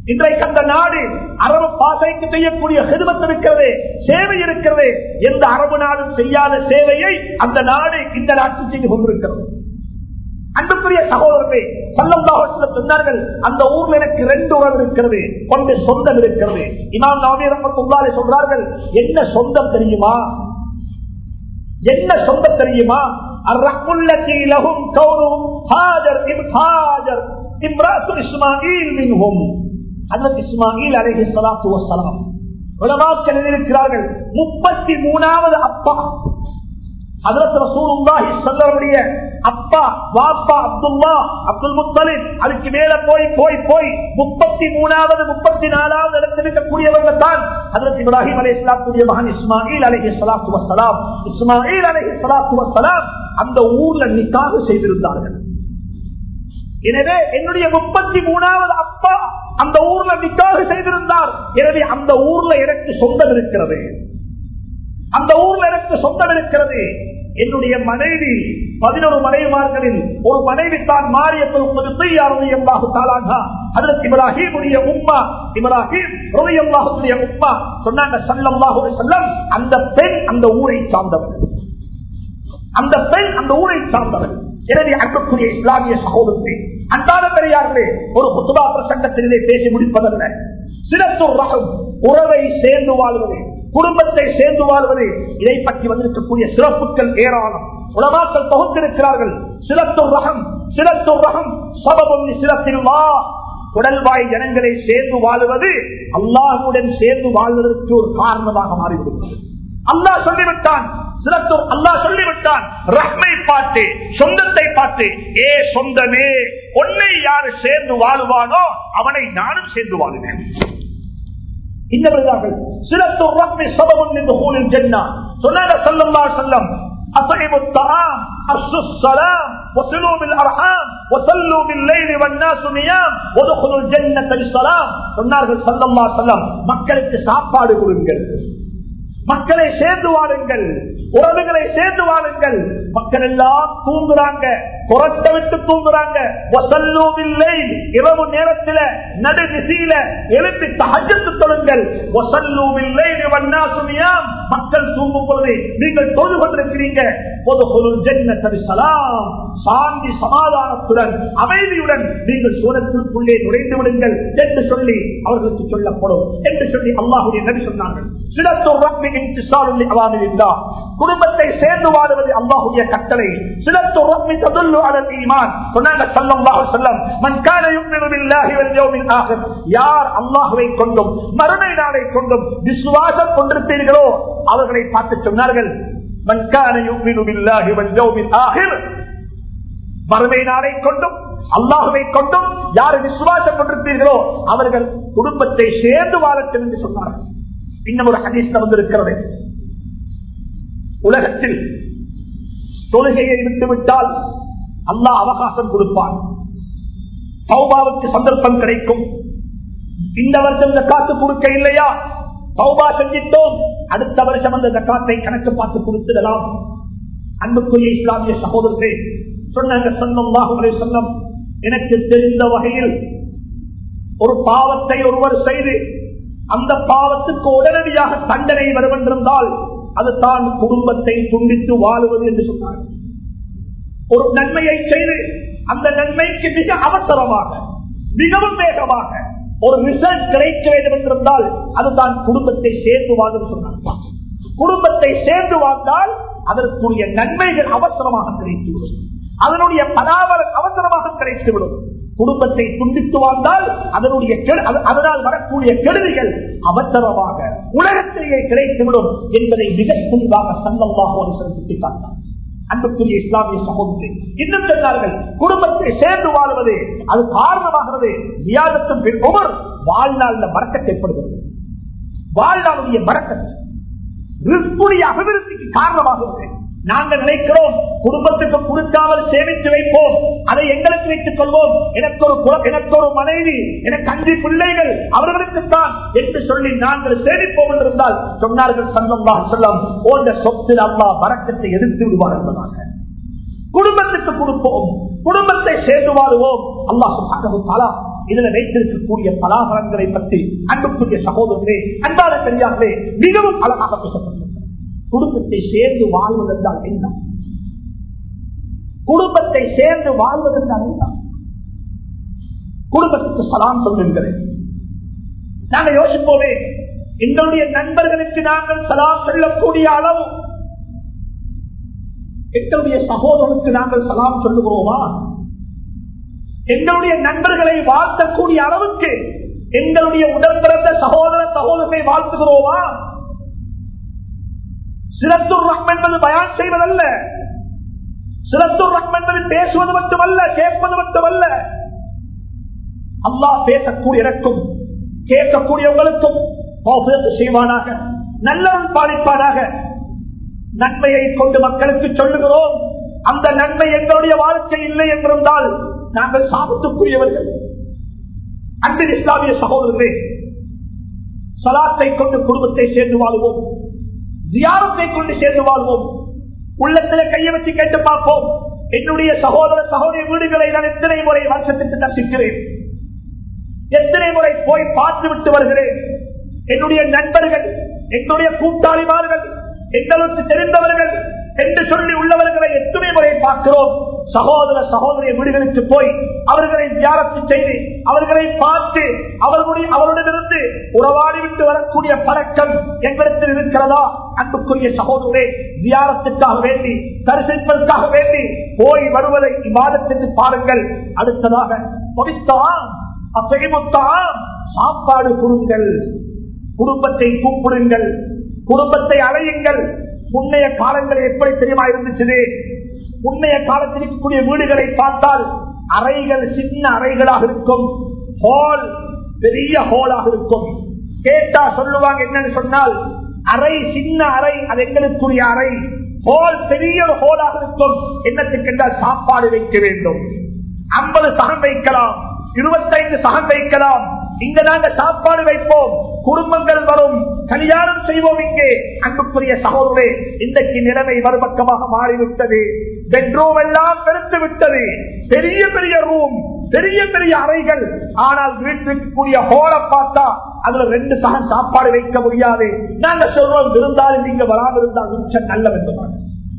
A: இன்றைக்கு அந்த நாடு அரபு பாசைக்கு செய்யக்கூடிய செல்வத்து இருக்கிறது சேவை இருக்கிறது. எந்த அரபு நாடும் செய்யாத சேவையை அந்த நாடு இந்த நாட்டில் செய்து கொண்டிருக்கிறது. அன்புக்குரிய சகோதரமே சல்லம்பாக சொன்னார்கள் அந்த ஊர்ல எனக்கு ரெண்டு உறவு இருக்கிறது ஒன்று சொந்தம் இருக்கிறது. இமாம் நாவீரம் உள்ளாலே சொல்றார்கள் என்ன சொந்தம் தெரியுமா? என்ன சொந்தம் தெரியுமா? அர்ரகுல்லத்தீலகும் கௌரவம் ஹாஜர் இம் ஹாஜர் இம்ராசு இஸ்மாயில் மின்ஹும். ஹதரத் இஸ்மாயில் அலைஹி ஸலாத்து வஸலாம் உலமாக்கள் எழுதியிருக்கிறார்கள் முப்பத்தி மூணாவது அப்பா. ஹதரத் ரசூலுல்லாஹி ஸல்லல்லாஹு அப்பா வாப்பா அப்துல்லா அப்துல் முத்தலின் அதுக்கு மேல போய் போய் போய் முப்பத்தி மூணாவது முப்பத்தி நாலாவது இடத்தில் இருக்கக்கூடியவர்கள் தான் அதற்கு இப்ராஹிம் அலை இஸ்லாத்துடைய மகன் இஸ்மாயில் அலஹி இஸ்லாத்து வசலாம் இஸ்மாயில் அலஹி இஸ்லாத்து வசலாம் அந்த ஊர்ல நிக்காக செய்திருந்தார்கள். எனவே என்னுடைய முப்பத்தி மூணாவது அப்பா அந்த ஊர்ல நிக்காக செய்திருந்தார். எனவே அந்த ஊர்ல எனக்கு சொந்தம் இருக்கிறது. அந்த ஊர்ல எனக்கு சொந்தம் இருக்கிறது. என்னுடைய மனைவி பதினொரு மனைவார்களில் ஒரு மனைவி தான் மாறிய இப்ராஹிமுடைய உம்மா இப்ராஹிம் ருதையல்லாஹுடைய உம்மா சொன்னாங்க சல்லல்லாஹு செல்லம் அந்த பெண் அந்த ஊரை சார்ந்தவர் அந்த பெண் அந்த ஊரை சார்ந்தவர் எனவே அன்புக்குரிய இஸ்லாமிய சகோதரத்தை அன்றாட பெரியார்களே ஒரு புத்துபா பிரசங்கத்திலே பேசி முடிப்பதல்ல. சிறப்பு உறவை சேர்ந்து வாழ்வது. குடும்பத்தை சேர்ந்து வாழ்வது இதை பற்றி வந்திருக்கக்கூடிய சிறப்புகள் ஏராளம். உலமாக்கள் தொகுத்திருக்கிறார்கள் சிறத்தூர் ரகம் சிறத்தூர் ரகம் சபபொன்னி சிறப்பில்லா உடல்வாய் ஜனங்களை சேர்ந்து வாழுவது அல்லாஹுடன் சேர்ந்து வாழ்வதற்கு ஒரு காரணமாக மாறிவிடுகிறது. அல்லாஹ் சொல்லிவிட்டான் சிறத்தூர் அல்லாஹ் சொல்லிவிட்டான் ரஹ்மை பார்த்து சொந்தத்தை பார்த்து. ஏ சொந்தமே உன்னை யாரு சேர்ந்து வாழுவானோ அவனை நானும் சேர்ந்து வாழுவேன். இன்னவர்கள் சிறத்தூர் ரஹ்மை சபபம் என்று கூலில் ஜென்னா சொன்னாங்க சல்லல்லா செல்லம் أطعموا الطعام أفشوا السلام وصلوا بالأرحام وصلوا بالليل والناس نيام ودخلوا الجنة بسلام சொன்னார்கள் சல்லல்லா செல்லம் மக்களுக்கு சாப்பாடு கொடுங்கள் மக்களை சேர்ந்து வாழுங்கள். உறவுகளை சேர்ந்து வாழுங்கள். மக்கள் எல்லாம் தூங்குறாங்க. புறத்தை விட்டு தூங்குறாங்க. ஒசல்லூவில்லை இரவு நேரத்தில் நடு திசையில எழுப்பி தகஜத்து தொழுங்கள். ஒசல்லூவில்லை வண்ணாசுமியாம் மக்கள் தூங்கும் பொழுது நீங்கள் தொழுது கொண்டிருக்கிறீங்க. சாந்தி சமாதானத்துடன் அமைதியுடன் நீங்கள் சூழத்திற்குள்ளே நுழைந்து விடுங்கள் என்று சொல்லி அவர்களுக்கு சொல்லப்படும் என்று சொல்லி அல்லாஹுடைய நபி சொன்னார்கள். குடும்பத்தை சேர்ந்து வாழுவது அல்லாஹுடைய கட்டளை. யார் அல்லாஹுவை கொண்டும் மறுமை நாளை கொண்டும் விசுவாசம் கொண்டிருப்பீர்களோ அவர்களை பார்த்து சொன்னார்கள் மறுமை நாளை கொண்டும் அல்லாஹுவை கொண்டும் யார் விசுவாசம் கொண்டிருப்பீர்களோ அவர்கள் குடும்பத்தை சேர்ந்து வாழட்டும் என்று சொன்னார்கள். இன்னும் ஒரு ஹதீஸ் வந்திருக்கிறது உலகத்தில் தொழுகையை விட்டுவிட்டால் அல்லாஹ் அவகாசம் கொடுப்பான். சௌபாவுக்கு சந்தர்ப்பம் கிடைக்கும். இந்த வருஷம் காத்து கொடுக்க இல்லையா? சௌபா செஞ்சிட்டோம். அடுத்த வருஷம் அந்த காத்தை கணக்கு பார்த்து கொடுத்துடலாம். அன்புக்குரிய இஸ்லாமிய சகோதரத்தை சொன்னாங்க சொன்னம் சொன்னம் எனக்கு தெரிந்த வகையில் ஒரு பாவத்தை ஒருவர் செய்து அந்த பாவத்துக்கு உடனடியாக தண்டனை வருவென்றிருந்தால் அது தான் குடும்பத்தை துண்டித்து வாழுவது என்று சொன்னார். ஒரு நன்மையை செய்து அந்த நன்மைக்கு மிக அவசரமாக மிகவும் வேகமாக ஒரு ரிசல்ட் கிடைக்க வேண்டும் என்றிருந்தால் அதுதான் குடும்பத்தை சேர்ந்து வாழ்ந்து சொன்னார். குடும்பத்தை சேர்ந்து வாழ்ந்தால் அதற்குரிய நன்மைகள் அவசரமாக கிடைத்துவிடும். அதனுடைய பராமரம் அவசரமாக கிடைத்துவிடும். குடும்பத்தை துண்டித்து வாழ்ந்தால் அதனுடைய அதனால் வரக்கூடிய கெடுதிகள் அவசரமாக உலகத்திலேயே கிடைத்துவிடும் என்பதை மிக தெளிவாக சங்கமாக ஒரு சில சுட்டிக்காட்டார் அன்புக்குரிய இஸ்லாமிய சமூகத்தை இன்னும் சொன்னார்கள் குடும்பத்தை சேர்ந்து வாழ்வது அது காரணமாகிறது. வியாதத்தும் பின் வாழ்நாளில் மறக்க மறக்கத்தை ஏற்படுகிறது வாழ்நாளுடைய மறக்கத்தை அபிவிருத்திக்கு காரணமாகிறது. நாங்கள் நினைக்கிறோம் குடும்பத்துக்கு கொடுக்காமல் சேமித்து வைப்போம் அதை எங்களுக்கு வைத்துக் கொள்வோம். எனக்கு ஒரு எனக்கு ஒரு மனைவி எனக்கு அஞ்சு பிள்ளைகள் அவர்களுக்குத்தான் என்று சொல்லி நாங்கள் சேமிப்போம் என்றிருந்தால் சொன்னார்கள் சங்கம்மா சொல்லம் போன்ற சொத்தில் அம்மா வரக்கத்தை எதிர்த்து விடுவார் என்பதாக. குடும்பத்துக்கு கொடுப்போம் குடும்பத்தை சேர்ந்து வாழுவோம். அல்லாஹ் இதுல வைத்திருக்கக்கூடிய பலாபலங்களை பற்றி அன்புக்குரிய சகோதரர்களே அன்பான பெரியார்களே மிகவும் அழகாக பேசப்பட்டிருக்கிறது குடும்பத்தை சேர்ந்து வாழ்வதென்றால் என்ன குடும்பத்தை சேர்ந்து வாழ்வதென்றால் என்ன குடும்பத்துக்கு சலாம் சொல்லுகிறேன் நாங்கள் யோசிப்போமே எங்களுடைய நண்பர்களுக்கு நாங்கள் சலாம் சொல்லக்கூடிய அளவு. எங்களுடைய சகோதரனுக்கு நாங்கள் சலாம் சொல்லுகிறோமா? எங்களுடைய நண்பர்களை வாழ்த்தக்கூடிய அளவுக்கு எங்களுடைய உடன்பிறந்த சகோதர சகோதரத்தை வாழ்த்துகிறோமா? சிலத்துர் ரஹ் என்பது பயான் செய்வதல்ல. சிலத்துர் ரஹ்மன் என்பது பேசுவது மட்டுமல்ல கேட்பது மட்டுமல்ல. அல்லாஹ் பேசக்கூடிய எனக்கும் கேட்கக்கூடியவங்களுக்கும் செய்வானாக நல்லவன் பாதிப்பானாக நன்மையை கொண்டு மக்களுக்கு சொல்லுகிறோம். அந்த நன்மை எங்களுடைய வாழ்க்கை இல்லை என்றிருந்தால் நாங்கள் சாபத்துக்குரியவர்கள். அன்பின் இஸ்லாமிய சகோதரர்களே சலாத்தை கொண்டு குடும்பத்தை சேர்ந்து வாழ்வோம். ஜியாரத்தை கொண்டு சேர்ந்து வாழ்வோம். உள்ளத்துல கையை வச்சு கேட்டு பார்ப்போம். என்னுடைய சகோதர சகோதரி வீடுகளை நான் எத்தனை முறை வருஷத்திற்கு தரிசிக்கிறேன்? எத்தனை முறை போய் பார்த்து விட்டு வருகிறேன்? என்னுடைய நண்பர்கள் என்னுடைய கூட்டாளிமார்கள் எங்களுக்கு தெரிந்தவர்கள் என்று சொல்லி உள்ளவர்களை எத்தனை முறை பார்க்கிறோம்? சகோதர சகோதரிய வீடுகளுக்கு போய் அவர்களை தியானத்து செய்து அவர்களை பார்த்து அவர்களுடைய அவருடனிருந்து உறவாடி விட்டு வரக்கூடிய பழக்கம் எங்களிடத்தில் இருக்கிறதா? அன்புக்குரிய சகோதரே தியானத்துக்காக வேண்டி தரிசிப்பதற்காக வேண்டி போய் வருவதை விவாதத்திற்கு பாருங்கள். அடுத்ததாக பவித்தான் அசைமுத்தான் சாப்பாடு கொடுங்கள். குடும்பத்தை கூப்பிடுங்கள். குடும்பத்தை அலையுங்கள் முன்னைய காலங்கள் எப்படி தெரியுமா இருந்துச்சு? முன்னைய காலத்தில் இருக்கக்கூடிய வீடுகளை பார்த்தால் அறைகள் சின்ன அறைகளாக இருக்கும். ஹால் பெரிய ஹாலாக இருக்கும். கேட்டா சொல்லுவாங்க என்னன்னு சொன்னால் அறை சின்ன அறை அது எங்களுக்குரிய அறை. ஹோல் பெரிய ஒரு ஹோலாக இருக்கும். என்னத்துக்கு என்றால் சாப்பாடு வைக்க வேண்டும். ஐம்பது சகம் வைக்கலாம். இருபத்தைந்து சகம் வைக்கலாம். இங்க நாங்க சாப்பாடு வைப்போம் குடும்பங்கள் வரும் கல்யாணம் செய்வோம் இங்கே. அன்புக்குரிய சகோதரே இன்றைக்கு நிலைமை மறுபக்கமாக மாறிவிட்டது. பெட்ரூம் எல்லாம் பெருத்து விட்டது. பெரிய பெரிய ரூம் பெரிய பெரிய அறைகள். ஆனால் வீட்டுக்கு கூடிய ஹோலை பார்த்தா அதுல ரெண்டு சகம் சாப்பாடு வைக்க முடியாது. நாங்க சொல்றோம் இருந்தாலும் நீங்க வராமல் இருந்தால் உச்சம் நல்ல என்பதாக.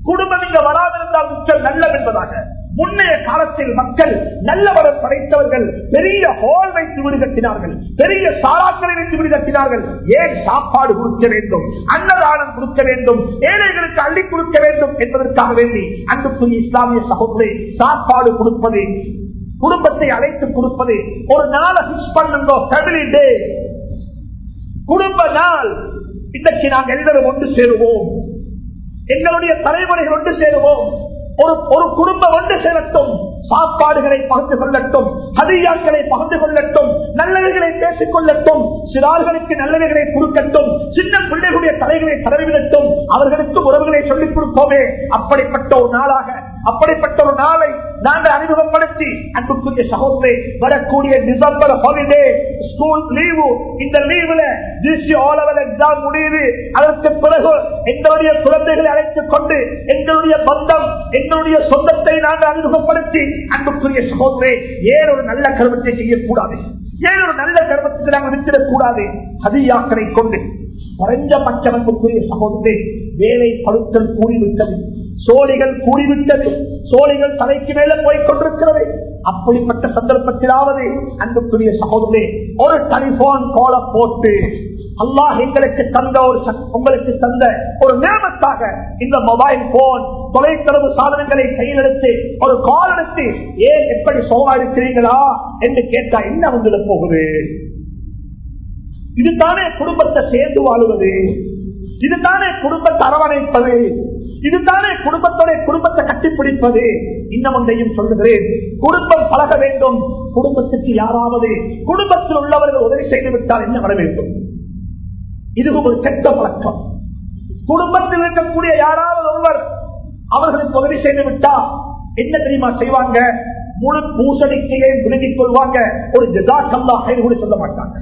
A: குடும்பம் இங்க வராமல் இருந்தால் உச்சம் நல்ல என்பதாக. முன்னைய காலத்தில் மக்கள் நல்லவரம் படைத்தவர்கள் பெரிய ஹோல் வைத்து வீடு கட்டினார்கள் பெரிய சாராக்களை வைத்து வீடு கட்டினார்கள். ஏன் சாப்பாடு கொடுக்க வேண்டும்? அன்னதானம் கொடுக்க வேண்டும்? ஏழைகளுக்கு அள்ளி கொடுக்க வேண்டும் என்பதற்காக வேண்டி அன்புக்குரிய இஸ்லாமிய சகோதரி சாப்பாடு கொடுப்பது குடும்பத்தை அழைத்து கொடுப்பது ஒரு நாளை பிக்ஸ் பண்ணுங்க ஃபேமிலி டே குடும்ப நாள். இன்றைக்கு நாங்கள் எல்லாரும் ஒன்று சேருவோம். எங்களுடைய தலைமுறைகள் ஒன்று சேருவோம். ஒரு ஒரு குடும்பம் ஒன்று சேரட்டும். சாப்பாடுகளை பகிர்ந்து கொள்ளட்டும். ஹதியாக்களை பகிர்ந்து கொள்ளட்டும். நல்லவைகளை பேசிக் கொள்ளட்டும். சிறார்களுக்கு நல்லவைகளை கொடுக்கட்டும். சின்ன பிள்ளைகளுடைய தலைகளை தடவிடட்டும் அவர்களுக்கு உறவுகளை சொல்லிக் கொடுப்போமே. அப்படிப்பட்ட ஒரு நாளாக அப்படிப்பட்ட ஒரு நாளை நாங்கள் அறிமுகப்படுத்தி அன்புக்குரிய சகோதரே வரக்கூடிய டிசம்பர் ஹாலிடே ஸ்கூல் லீவு இந்த லீவுல எக்ஸாம் முடியுது. அதற்கு பிறகு எங்களுடைய குழந்தைகளை அழைத்துக் கொண்டு எங்களுடைய பந்தம் எங்களுடைய சொந்தத்தை நாங்கள் அறிமுகப்படுத்தி அன்புக்குரிய சகோதரே ஏன் ஒரு நல்ல கருமத்தை செய்யக்கூடாது? ஏன் ஒரு நல்ல கருமத்தை நாங்கள் வித்திடக் கூடாது ஹதியாக்களை கொண்டு குறைஞ்ச அன்புக்குரிய சகோதரே வேலை பழுத்தல் கூறிவிட்டது சோழிகள் கூடிவிட்டது சோழிகள் தலைக்கு மேல போய் கொண்டிருக்கிறது. அப்படிப்பட்ட சந்தர்ப்பத்திலாவது அன்புக்குரிய சகோதரே ஒரு டெலிபோன் கோல போட்டு அல்லாஹ் எங்களுக்கு தந்த ஒரு உங்களுக்கு தந்த ஒரு நேமத்தாக இந்த மொபைல் போன் தொலைத்தொடர்பு சாதனங்களை கையிலெடுத்து ஒரு கால் எடுத்து ஏன் எப்படி சோமா இருக்கிறீங்களா என்று கேட்டா என்ன வந்துட போகுது? இதுதானே குடும்பத்தை சேர்ந்து வாழுவது. இதுதானே குடும்பத்தை அரவணைப்பது. இதுதானே குடும்பத்தோட குடும்பத்தை கட்டிப்பிடிப்பது. இன்னும் ஒன்றையும் சொல்லுகிறேன். குடும்பம் பழக வேண்டும். குடும்பத்துக்கு யாராவது குடும்பத்தில் உள்ளவர்கள் உதவி செய்து விட்டால் என்ன வர வேண்டும்? இதுவும் ஒரு கெட்ட பழக்கம். குடும்பத்தில் இருக்கக்கூடிய யாராவது ஒருவர் அவர்களுக்கு உதவி செய்து விட்டா என்ன தெரியுமா செய்வாங்க? முழு பூசணிக்கையை விலகிக் கொள்வாங்க. ஒரு ஜெசாக்கல்லா கூட சொல்ல மாட்டாங்க.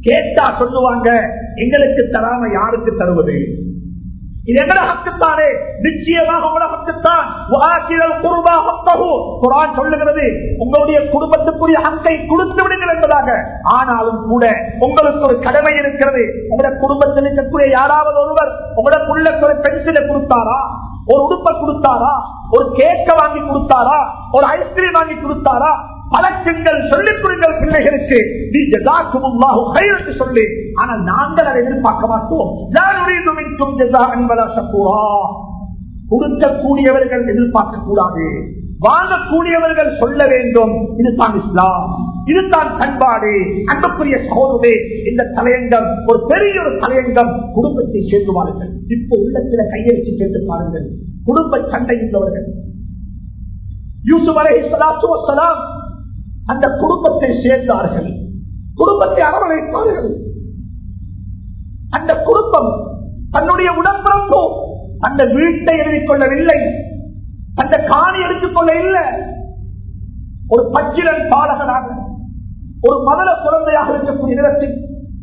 A: கேட்டா சொல்லுவாங்க எங்களுக்கு தராம யாருக்கு தருவது? இது எங்கட ஹக்குத்தானே? நிச்சயமாக உங்களோட ஹக்குத்தான். வாக்கிரல் குர்பா ஹக்கஹு. சொல்லுகிறது உங்களுடைய குடும்பத்துக்குரிய ஹக்கை கொடுத்து விடுங்கள் என்பதாக. ஆனாலும் கூட உங்களுக்கு ஒரு கடமை இருக்கிறது. உங்களோட குடும்பத்தில் இருக்கக்கூடிய யாராவது ஒருவர் உங்களோட புள்ளக்கு ஒரு பென்சிலை கொடுத்தாரா? ஒரு உடுப்பை கொடுத்தாரா? ஒரு கேக்க வாங்கி கொடுத்தாரா? ஒரு ஐஸ்கிரீம் வாங்கி கொடுத்தாரா? பழக்கங்கள் சொல்லிக் கொடுங்கள் பிள்ளைகளுக்கு. நீ ஜசாக்குமுல்லாஹு சொல்லி. ஆனால் நாங்கள் அதை எதிர்பார்க்க மாட்டோம். நுரீது மின்கும் ஜஸாஅன் கொடுக்கக்கூடியவர்கள் எதிர்பார்க்க கூடாது வாங்கக்கூடியவர்கள் சொல்ல வேண்டும். இதுதான் இஸ்லாம். இதுதான் பண்பாடு. அன்புக்குரிய சகோதரே இந்த தலையங்கம் ஒரு பெரிய ஒரு தலையங்கம் குடும்பத்தை சேர்ந்து வாருங்கள். இப்போ உள்ளத்துல கையெழுத்து கேட்டு பாருங்கள். குடும்ப சண்டை உள்ளவர்கள். யூசுப் அலை சலாத்து அந்த குடும்பத்தை சேர்ந்தார்கள். குடும்பத்தை அரவணைத்தார்கள் அந்த குடும்பம் தன்னுடைய உடம்பிறப்பு அந்த வீட்டை எழுதிக் கொள்ளவில்லை அந்த காணி எடுத்துக்கொள்ள இல்லை ஒரு பச்சிலன் பாலகனாக ஒரு மதல குழந்தையாக இருக்கக்கூடிய நேரத்தில்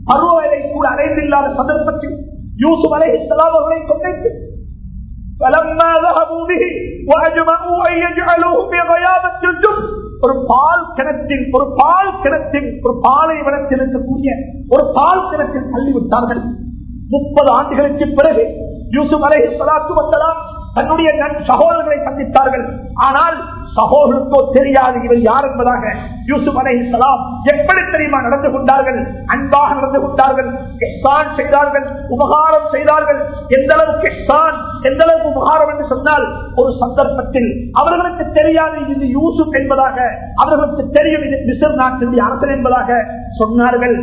A: பருவ வேலை கூட அடைந்தில்லாத சந்தர்ப்பத்தில் யூசுப் அலை இஸ்லாம் அவர்களை கொண்டைத்து ஒரு பால் கிணத்தில் ஒரு பால் கிணத்தில் ஒரு பாலை வனத்தில் இருக்கக்கூடிய ஒரு பால் கிணத்தில் தள்ளிவிட்டார்கள். முப்பது ஆண்டுகளுக்கு பிறகு யூசுப் அலை சலாத்து வந்தலாம் தன்னுடைய சகோதரர்களை சந்தித்தார்கள். ஆனால் சகோதரருக்கோ தெரியாது இவர் யார் என்பதாக யூசுப் அலை சலாம் எப்படி தெரியுமா நடந்து கொண்டார்கள்? அன்பாக நடந்து கொண்டார்கள். எஸ்தான் செய்தார்கள் உபகாரம் செய்தார்கள். எந்த அளவுக்கு எஸ்தான் எந்த அளவுக்கு உபகாரம் என்று சொன்னால் ஒரு சந்தர்ப்பத்தில் அவர்களுக்கு தெரியாது இது யூசுப் என்பதாக அவர்களுக்கு தெரியும் இது மிசர் நாட்டினுடைய அரசன் என்பதாக சொன்னார்கள்.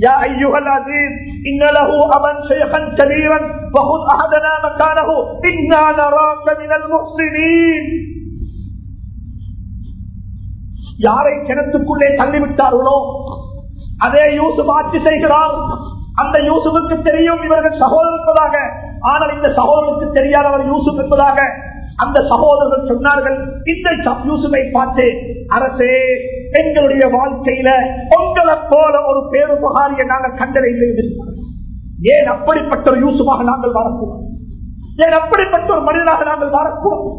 A: يا أيها العزيز إن له أبا شيخا كبيرا فخذ أحدنا مكانه إنا نراك من المحسنين யாரை கிணத்துக்குள்ளே தள்ளிவிட்டார்களோ அதே யூசுப் ஆட்சி செய்கிறார் அந்த யூசுஃபுக்கு தெரியும் இவர்கள் சகோதரர் என்பதாக ஆனால் இந்த சகோதரருக்கு தெரியாதவர் யூசுப் என்பதாக அந்த சகோதரர்கள் சொன்னார்கள் இந்த யூசுவை பார்த்து அரசே எங்களுடைய வாழ்க்கையில உங்களை போல ஒரு பேருபகாரியை நாங்கள் கண்டறிந்து ஏன் அப்படிப்பட்ட ஒரு யூசுமாக நாங்கள் வாழக்கூடாது? ஏன் அப்படிப்பட்ட ஒரு மனிதனாக நாங்கள் வாழக்கூடாது?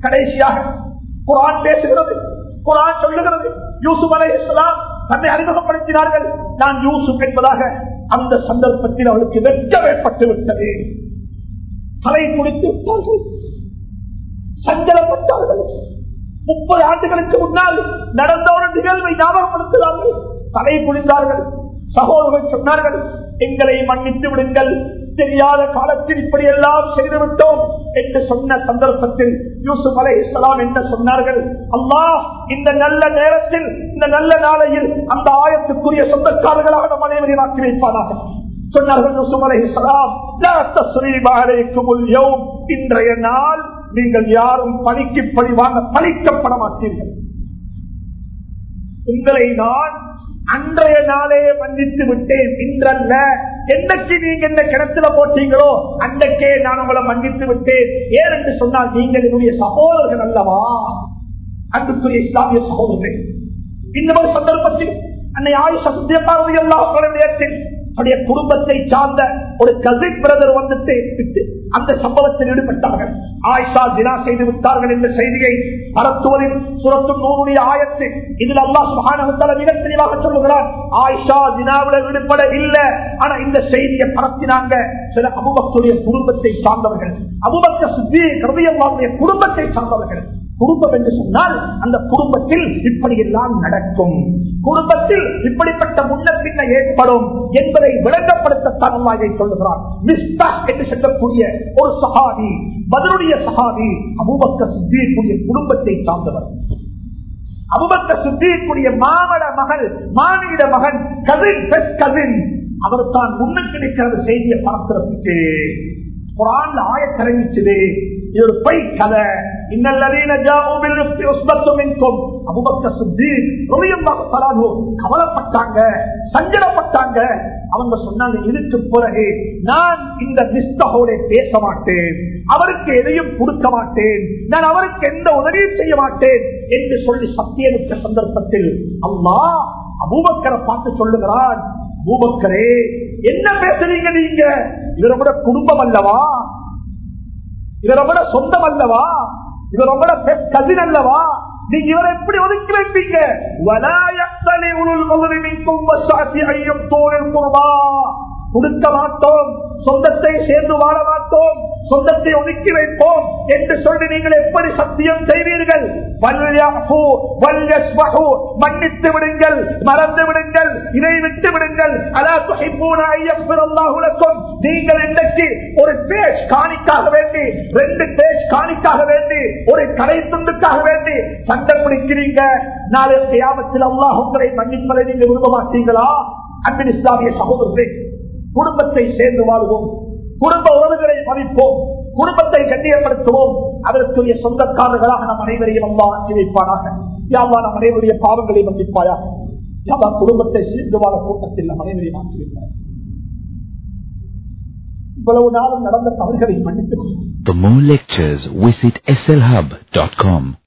A: கடைசியாக குரான் பேசுகிறது குரான் சொல்லுகிறது. யூசுப் அலை இஸ்லாம் தன்னை அறிமுகப்படுத்தினார்கள். நான் யூசுப் என்பதாக அந்த சந்தர்ப்பத்தில் அவளுக்கு வெட்கம் விட்டது. தலை குடித்து விட்டார்கள் சஞ்சலப்பட்டார்கள். முப்பது ஆண்டுகளுக்கு முன்னால் நடந்த ஒரு நிகழ்வை ஞாபகப்படுத்துகிறார்கள். தலை குடிந்தார்கள் சகோதரர்கள் சொன்னார்கள் எங்களை மன்னித்து விடுங்கள். தெரியாத காலத்தில் இப்படி எல்லாம் செய்துவிட்டோம் என்று சொன்ன சந்தர்ப்பத்தில் யூசுப் அலை இஸ்லாம் என்று சொன்னார்கள்? அம்மா இந்த நல்ல நேரத்தில் இந்த நல்ல நாளையில் அந்த ஆயத்துக்குரிய சொந்தக்காரர்களாக நம் அனைவரையும் ஆக்கி வைப்பானாக. சொன்னார்கள் இன்றைய நாள் நீங்கள் யாரும் பணிக்கு பணிவாங்க பணிக்கப்பட மாட்டீர்கள். உங்களை நான் அன்றைய நாளே மன்னித்து விட்டேன் இன்றல்ல. என்னைக்கு நீங்க இந்த கிணத்துல போட்டீங்களோ அன்றைக்கே நான் உங்களை மன்னித்து விட்டேன். ஏன் என்று சொன்னால் நீங்கள் என்னுடைய சகோதரர்கள் அல்லவா? அன்புக்குரிய இஸ்லாமிய சகோதரர்கள் இந்த மாதிரி சந்தர்ப்பத்தில் அன்னை ஆயுஷ சத்தியப்பாரதி எல்லா நேரத்தில் அவருடைய குடும்பத்தை சார்ந்த ஒரு கசின் பிரதர் வந்துட்டு விட்டு அந்த சம்பவத்தில் ஈடுபட்டார்கள். ஆயிஷா தினா செய்து விட்டார்கள் என்ற செய்தியை பரத்துவதில் சுரத்தும் நூறுடைய ஆயத்து இதில் அல்லா சுகானவத்தால மிக தெளிவாக சொல்லுகிறார் ஆயிஷா தினாவிட ஈடுபட இல்லை. ஆனா இந்த செய்தியை பரத்தினாங்க சில அபுபக்துடைய குடும்பத்தை சார்ந்தவர்கள். அபுபக்த சுத்தியை கருதியல்லாவுடைய குடும்பத்தை சார்ந்தவர்கள். குடும்பம் என்று சொன்னால் அந்த குடும்பத்தில் இப்படி எல்லாம் நடக்கும். குடும்பத்தில் இப்படிப்பட்ட முன்ன பின்ன ஏற்படும் என்பதை விளக்கப்படுத்த அல்லா சொல்லுகிறார் மிஸ்தா என்று சொல்லக்கூடிய ஒரு சகாதி பதிலுடைய சகாதி அபுபக்க சித்தியக்கூடிய குடும்பத்தை சார்ந்தவர். அபுபக்க சித்தியக்கூடிய மாமட மகள் மாநில மகன் கதின் பெஸ் கதின் அவர் தான் முன்னுக்கு நிற்கிறது செய்தியை பார்க்கிறதுக்கு குரான் ஆயத்தரங்கிச்சது இது ஒரு பொய் கதை. இன்னல்லதீன ஜாஉபில் உஸ்பத்து மின்கும். அபூபக்கர் சித்தீக் ரலியல்லாஹு தஆலா கவலைப்பட்டாங்க சஞ்சலப்பட்டாங்க அவங்க சொன்னாங்க இதுக்கு பிறகு நான் இந்த மிஸ்தகோட பேச மாட்டேன். அவருக்கு எதையும் கொடுக்க மாட்டேன். நான் அவருக்கு எந்த உதவியும் செய்ய மாட்டேன். என்று சொல்லி சத்தியமிக்க சந்தர்ப்பத்தில் அம்மா அபூபக்கரை பார்த்து சொல்லுகிறான் அபூபக்கரே என்ன பேசுறீங்க நீங்க? இவரோட குடும்பம் அல்லவா? இவர் உங்களோட சொந்தம் அல்லவா? இவர் உங்களோட கசின் அல்லவா? நீங்க இவரை எப்படி ஒதுக்கி வைப்பீங்க? வலாயத்தலை உருள் முழுமைக்கும் சாத்தியம் தோழில் குருமா கொடுக்க மாட்டோம். சொந்தத்தை சேர்ந்து வாழ மாட்டோம். சொந்தத்தை ஒதுக்கி வைப்போம் என்று சொல்லி நீங்கள் எப்படி சத்தியம் செய்வீர்கள்? மன்னித்து விடுங்கள் மறந்து விடுங்கள் இதை விட்டு விடுங்கள். அலா நீங்கள் இன்றைக்கு ஒரு பேஜ் காணிக்காக வேண்டி ரெண்டு பேஜ் காணிக்காக வேண்டி ஒரு கடை துண்டுக்காக வேண்டி சண்டை பிடிக்கிறீங்க. நாளை கியாமத்தில் அல்லாஹ் உங்களை மன்னிப்பதை நீங்க விரும்ப மாட்டீங்களா அன்பின் இஸ்லாமிய சகோதரர்களே குடும்பத்தை சேர்ந்து வாழ்வோம். குடும்ப உறவுகளை மதிப்போம். குடும்பத்தை கண்ணியப்படுத்துவோம். அதற்குரிய சொந்தக்காரர்களாக நம் அனைவரையும் அம்மா ஆக்கி வைப்பானாக யாவா நம் அனைவருடைய பாவங்களை மன்னிப்பாயாக. யாவா குடும்பத்தை சேர்ந்து வாழ கூட்டத்தில் நம் அனைவரையும் ஆக்கி வைப்பார் இவ்வளவு நாளும் நடந்த தவறுகளை மன்னித்துக் கொள்வோம்
B: For more lectures, visit slhub.com.